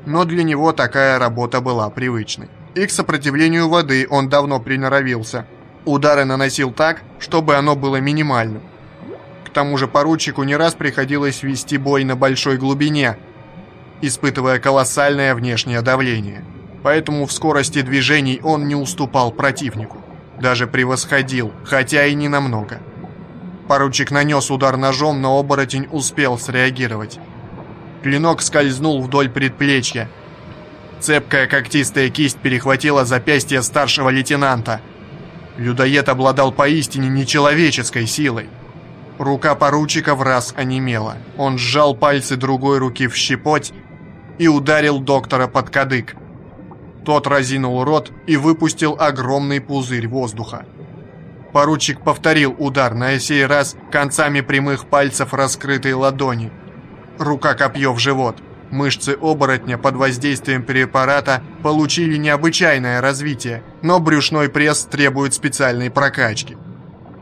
но для него такая работа была привычной. И к сопротивлению воды он давно приноровился. Удары наносил так, чтобы оно было минимальным. К тому же поручику не раз приходилось вести бой на большой глубине, испытывая колоссальное внешнее давление. Поэтому в скорости движений он не уступал противнику. Даже превосходил, хотя и не намного. Поручик нанес удар ножом, но оборотень успел среагировать. Клинок скользнул вдоль предплечья. Цепкая когтистая кисть перехватила запястье старшего лейтенанта. Людоед обладал поистине нечеловеческой силой. Рука поручика в раз онемела. Он сжал пальцы другой руки в щепоть и ударил доктора под кадык. Тот разинул рот и выпустил огромный пузырь воздуха. Поручик повторил удар, на сей раз концами прямых пальцев раскрытой ладони. Рука-копье в живот. Мышцы оборотня под воздействием препарата получили необычайное развитие, но брюшной пресс требует специальной прокачки.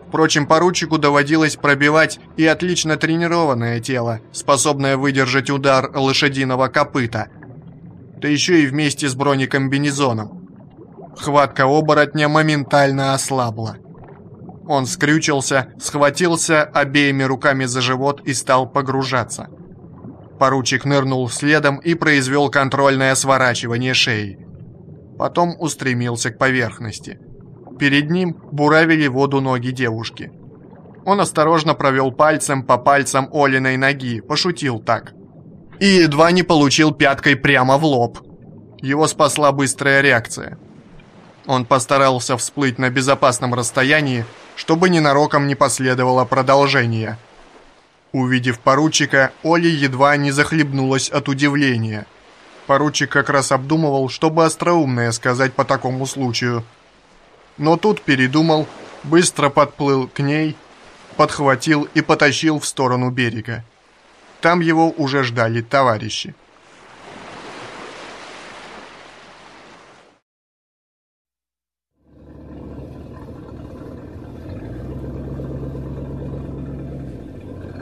Впрочем, поручику доводилось пробивать и отлично тренированное тело, способное выдержать удар лошадиного копыта, да еще и вместе с бронекомбинезоном. Хватка оборотня моментально ослабла. Он скрючился, схватился обеими руками за живот и стал погружаться. Поручик нырнул следом и произвел контрольное сворачивание шеи. Потом устремился к поверхности – Перед ним буравили воду ноги девушки. Он осторожно провел пальцем по пальцам Олиной ноги, пошутил так. И едва не получил пяткой прямо в лоб. Его спасла быстрая реакция. Он постарался всплыть на безопасном расстоянии, чтобы ненароком не последовало продолжение. Увидев поручика, Оля едва не захлебнулась от удивления. Поручик как раз обдумывал, чтобы остроумное сказать по такому случаю – но тут передумал, быстро подплыл к ней, подхватил и потащил в сторону берега. Там его уже ждали товарищи.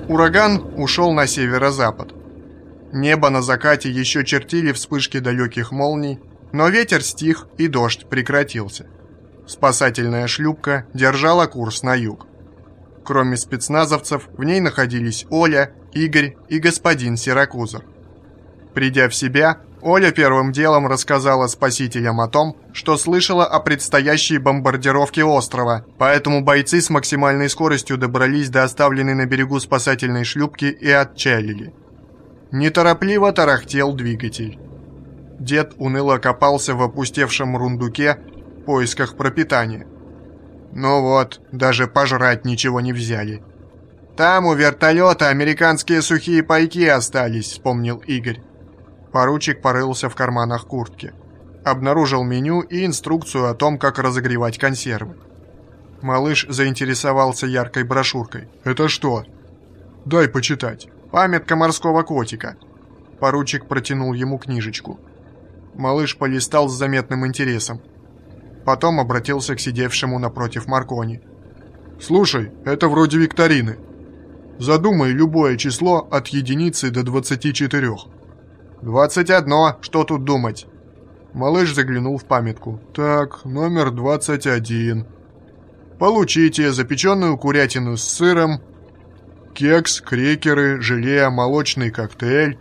Ураган ушел на северо-запад. Небо на закате еще чертили вспышки далеких молний, но ветер стих и дождь прекратился. Спасательная шлюпка держала курс на юг. Кроме спецназовцев, в ней находились Оля, Игорь и господин Сиракузер. Придя в себя, Оля первым делом рассказала спасителям о том, что слышала о предстоящей бомбардировке острова, поэтому бойцы с максимальной скоростью добрались до оставленной на берегу спасательной шлюпки и отчалили. Неторопливо тарахтел двигатель. Дед уныло копался в опустевшем рундуке, поисках пропитания. Ну вот, даже пожрать ничего не взяли. Там у вертолета американские сухие пайки остались, вспомнил Игорь. Поручик порылся в карманах куртки. Обнаружил меню и инструкцию о том, как разогревать консервы. Малыш заинтересовался яркой брошюркой. «Это что?» «Дай почитать». «Памятка морского котика». Поручик протянул ему книжечку. Малыш полистал с заметным интересом. Потом обратился к сидевшему напротив Маркони. «Слушай, это вроде викторины. Задумай любое число от единицы до 24. «Двадцать одно, что тут думать?» Малыш заглянул в памятку. «Так, номер 21. Получите запеченную курятину с сыром, кекс, крекеры, желе, молочный коктейль,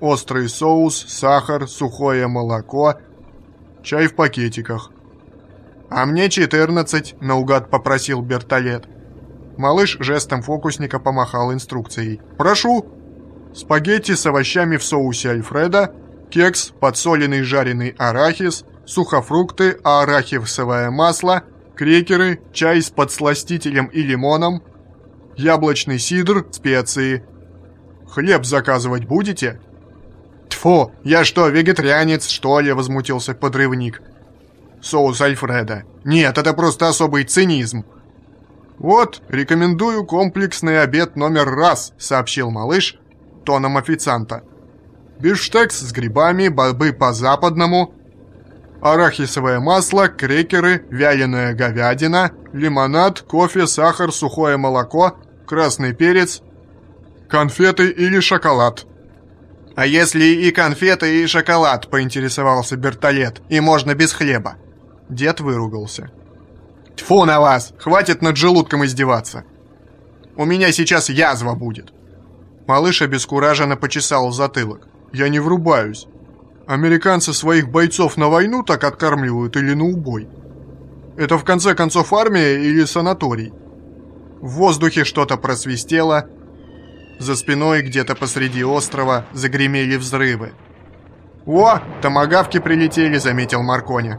острый соус, сахар, сухое молоко, чай в пакетиках. «А мне 14», — наугад попросил Бертолет. Малыш жестом фокусника помахал инструкцией. «Прошу!» Спагетти с овощами в соусе Альфреда, кекс, подсоленный жареный арахис, сухофрукты, арахисовое масло, крекеры, чай с подсластителем и лимоном, яблочный сидр, специи. «Хлеб заказывать будете?» «Тьфу, я что, вегетарианец, что ли?» — возмутился подрывник соус Альфреда. Нет, это просто особый цинизм. «Вот, рекомендую комплексный обед номер раз», — сообщил малыш тоном официанта. «Бифштекс с грибами, бобы по-западному, арахисовое масло, крекеры, вяленая говядина, лимонад, кофе, сахар, сухое молоко, красный перец, конфеты или шоколад». «А если и конфеты, и шоколад?» – поинтересовался Бертолет. «И можно без хлеба». Дед выругался. «Тьфу на вас! Хватит над желудком издеваться! У меня сейчас язва будет!» Малыш обескураженно почесал затылок. «Я не врубаюсь. Американцы своих бойцов на войну так откармливают или на убой? Это в конце концов армия или санаторий?» В воздухе что-то просвистело, за спиной где-то посреди острова загремели взрывы. «О, томагавки прилетели», — заметил Маркони.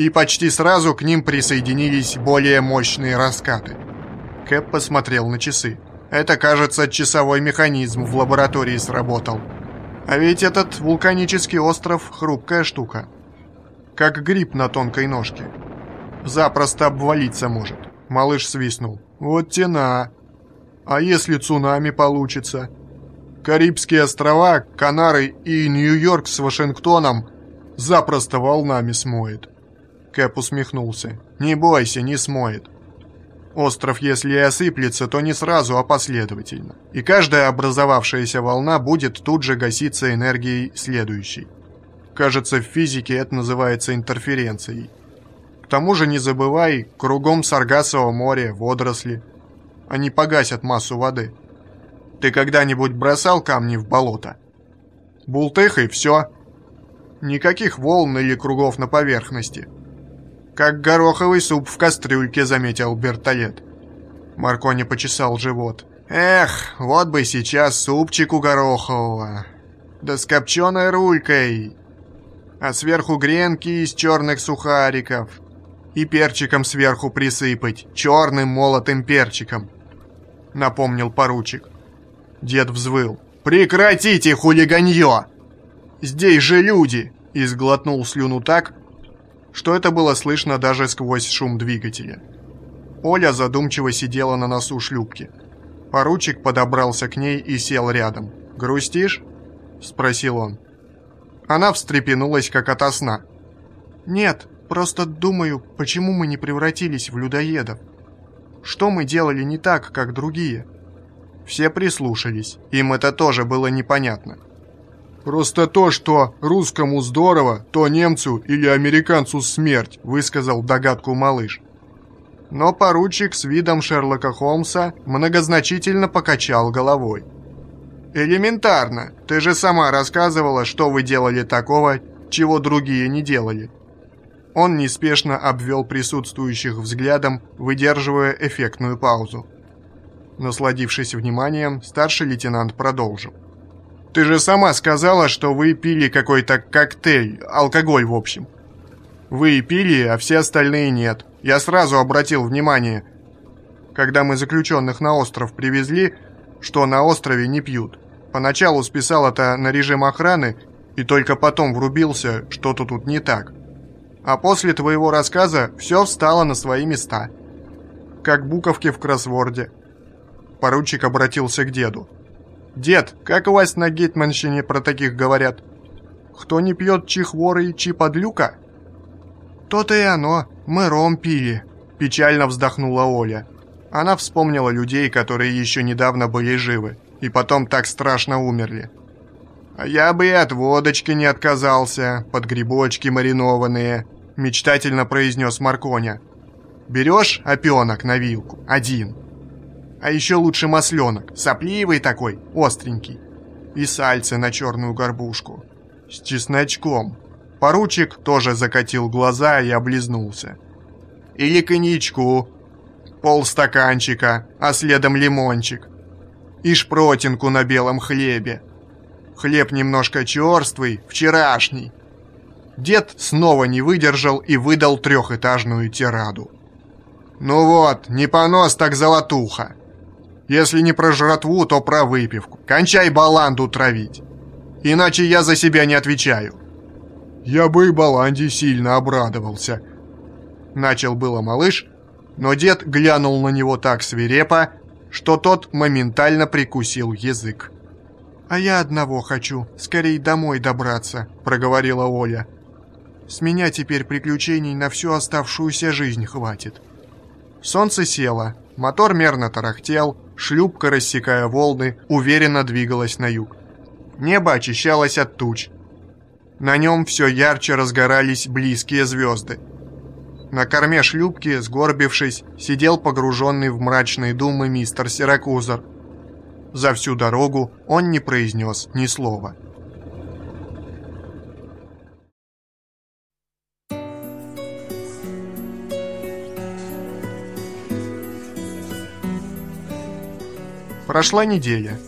И почти сразу к ним присоединились более мощные раскаты. Кэп посмотрел на часы. Это, кажется, часовой механизм в лаборатории сработал. А ведь этот вулканический остров — хрупкая штука. Как гриб на тонкой ножке. Запросто обвалиться может. Малыш свистнул. «Вот тена!» А если цунами получится? Карибские острова, Канары и Нью-Йорк с Вашингтоном запросто волнами смоет. Кэп усмехнулся. Не бойся, не смоет. Остров, если и осыплется, то не сразу, а последовательно. И каждая образовавшаяся волна будет тут же гаситься энергией следующей. Кажется, в физике это называется интерференцией. К тому же не забывай, кругом Саргасово море, водоросли – они погасят массу воды. Ты когда-нибудь бросал камни в болото? Бултых и все. Никаких волн или кругов на поверхности. Как гороховый суп в кастрюльке, заметил Бертолет. Маркони почесал живот. Эх, вот бы сейчас супчику горохового. Да с копченой рулькой. А сверху гренки из черных сухариков. И перчиком сверху присыпать, черным молотым перчиком. — напомнил поручик. Дед взвыл. «Прекратите хулиганье! Здесь же люди!» И сглотнул слюну так, что это было слышно даже сквозь шум двигателя. Оля задумчиво сидела на носу шлюпки. Поручик подобрался к ней и сел рядом. «Грустишь?» – спросил он. Она встрепенулась, как ото сна. «Нет, просто думаю, почему мы не превратились в людоедов?» Что мы делали не так, как другие? Все прислушались. Им это тоже было непонятно. «Просто то, что русскому здорово, то немцу или американцу смерть», высказал догадку малыш. Но поручик с видом Шерлока Холмса многозначительно покачал головой. «Элементарно. Ты же сама рассказывала, что вы делали такого, чего другие не делали. Он неспешно обвел присутствующих взглядом, выдерживая эффектную паузу. Насладившись вниманием, старший лейтенант продолжил. «Ты же сама сказала, что вы пили какой-то коктейль, алкоголь в общем. Вы пили, а все остальные нет. Я сразу обратил внимание, когда мы заключенных на остров привезли, что на острове не пьют. Поначалу списал это на режим охраны, и только потом врубился, что-то тут не так. А после твоего рассказа все встало на свои места. Как буковки в кроссворде. Поручик обратился к деду. «Дед, как у вас на гетманщине про таких говорят? Кто не пьет чихворы и чи подлюка?» «То-то и оно, мы ром пили», – печально вздохнула Оля. Она вспомнила людей, которые еще недавно были живы, и потом так страшно умерли. А я бы и от водочки не отказался, под грибочки маринованные», — мечтательно произнес Марконя. «Берешь опенок на вилку, один. А еще лучше масленок, сопливый такой, остренький. И сальце на черную горбушку. С чесночком». Поручик тоже закатил глаза и облизнулся. «Или коньячку, полстаканчика, а следом лимончик. И шпротинку на белом хлебе, Хлеб немножко черствый, вчерашний. Дед снова не выдержал и выдал трехэтажную тираду. «Ну вот, не понос, так золотуха. Если не про жратву, то про выпивку. Кончай баланду травить. Иначе я за себя не отвечаю». «Я бы и баланде сильно обрадовался», — начал было малыш, но дед глянул на него так свирепо, что тот моментально прикусил язык. «А я одного хочу, скорее домой добраться», — проговорила Оля. «С меня теперь приключений на всю оставшуюся жизнь хватит». Солнце село, мотор мерно тарахтел, шлюпка, рассекая волны, уверенно двигалась на юг. небо очищалось от туч. На нем все ярче разгорались близкие звезды. На корме шлюпки, сгорбившись, сидел погруженный в мрачные думы мистер Сиракузер. За всю дорогу он не произнес ни слова. Прошла неделя.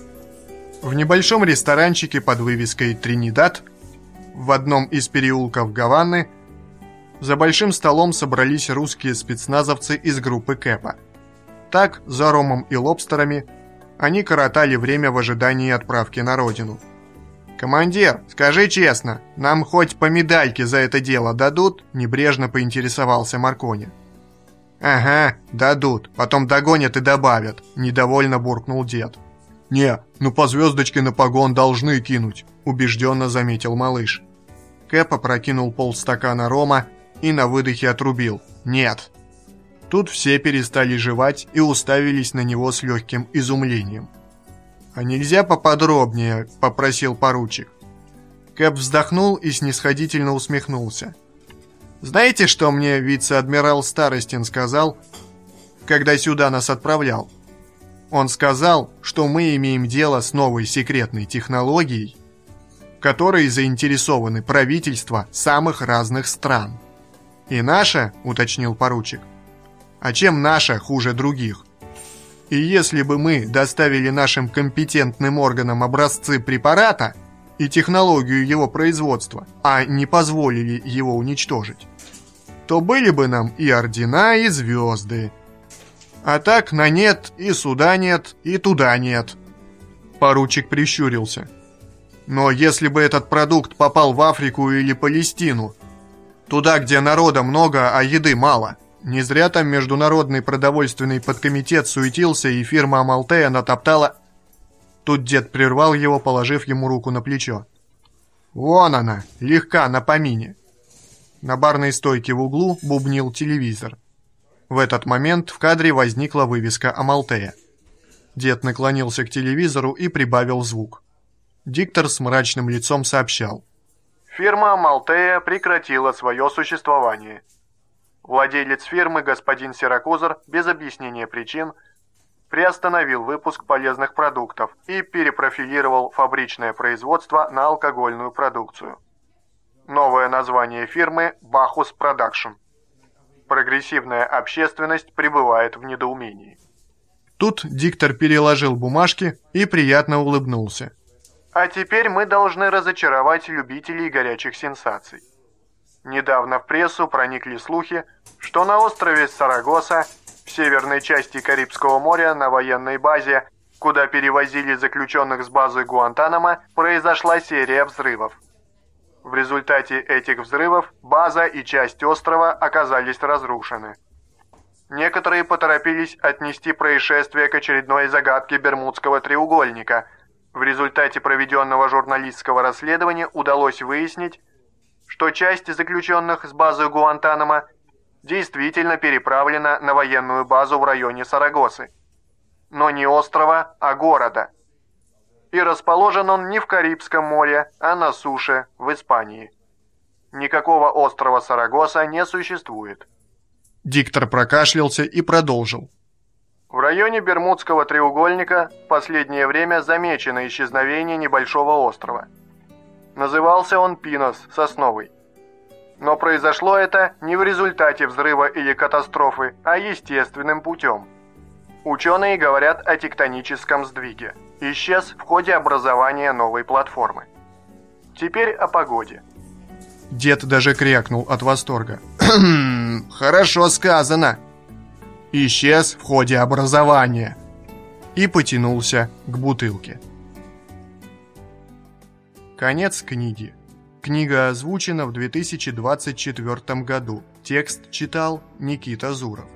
В небольшом ресторанчике под вывеской «Тринидад» в одном из переулков Гаваны за большим столом собрались русские спецназовцы из группы Кэпа. Так, за ромом и лобстерами, они коротали время в ожидании отправки на родину. «Командир, скажи честно, нам хоть по медальке за это дело дадут?» – небрежно поинтересовался Маркони. «Ага, дадут, потом догонят и добавят», – недовольно буркнул дед. «Не, ну по звездочке на погон должны кинуть», – убежденно заметил малыш. Кэп опрокинул полстакана рома и на выдохе отрубил. «Нет». Тут все перестали жевать и уставились на него с легким изумлением. «А нельзя поподробнее?» – попросил поручик. Кэп вздохнул и снисходительно усмехнулся. Знаете, что мне вице-адмирал Старостин сказал, когда сюда нас отправлял? Он сказал, что мы имеем дело с новой секретной технологией, которой заинтересованы правительства самых разных стран. И наша, уточнил поручик. А чем наша хуже других? И если бы мы доставили нашим компетентным органам образцы препарата и технологию его производства, а не позволили его уничтожить, то были бы нам и ордена, и звезды. А так на нет, и сюда нет, и туда нет. Поручик прищурился. Но если бы этот продукт попал в Африку или Палестину, туда, где народа много, а еды мало, не зря там Международный продовольственный подкомитет суетился, и фирма Амалтея натоптала... Тут дед прервал его, положив ему руку на плечо. «Вон она, легка на помине. На барной стойке в углу бубнил телевизор. В этот момент в кадре возникла вывеска Амалтея. Дед наклонился к телевизору и прибавил звук. Диктор с мрачным лицом сообщал. Фирма Амалтея прекратила свое существование. Владелец фирмы, господин Сиракузер, без объяснения причин, приостановил выпуск полезных продуктов и перепрофилировал фабричное производство на алкогольную продукцию. Новое название фирмы «Бахус Продакшн». Прогрессивная общественность пребывает в недоумении. Тут диктор переложил бумажки и приятно улыбнулся. А теперь мы должны разочаровать любителей горячих сенсаций. Недавно в прессу проникли слухи, что на острове Сарагоса, в северной части Карибского моря, на военной базе, куда перевозили заключенных с базы Гуантанамо, произошла серия взрывов. В результате этих взрывов база и часть острова оказались разрушены. Некоторые поторопились отнести происшествие к очередной загадке Бермудского треугольника. В результате проведенного журналистского расследования удалось выяснить, что часть заключенных с базы Гуантанамо действительно переправлена на военную базу в районе Сарагосы. Но не острова, а города – и расположен он не в Карибском море, а на суше, в Испании. Никакого острова Сарагоса не существует. Диктор прокашлялся и продолжил. В районе Бермудского треугольника в последнее время замечено исчезновение небольшого острова. Назывался он Пинос, сосновый. Но произошло это не в результате взрыва или катастрофы, а естественным путем. Ученые говорят о тектоническом сдвиге исчез в ходе образования новой платформы. Теперь о погоде. Дед даже крякнул от восторга. «Хорошо сказано!» Исчез в ходе образования. И потянулся к бутылке. Конец книги. Книга озвучена в 2024 году. Текст читал Никита Зуров.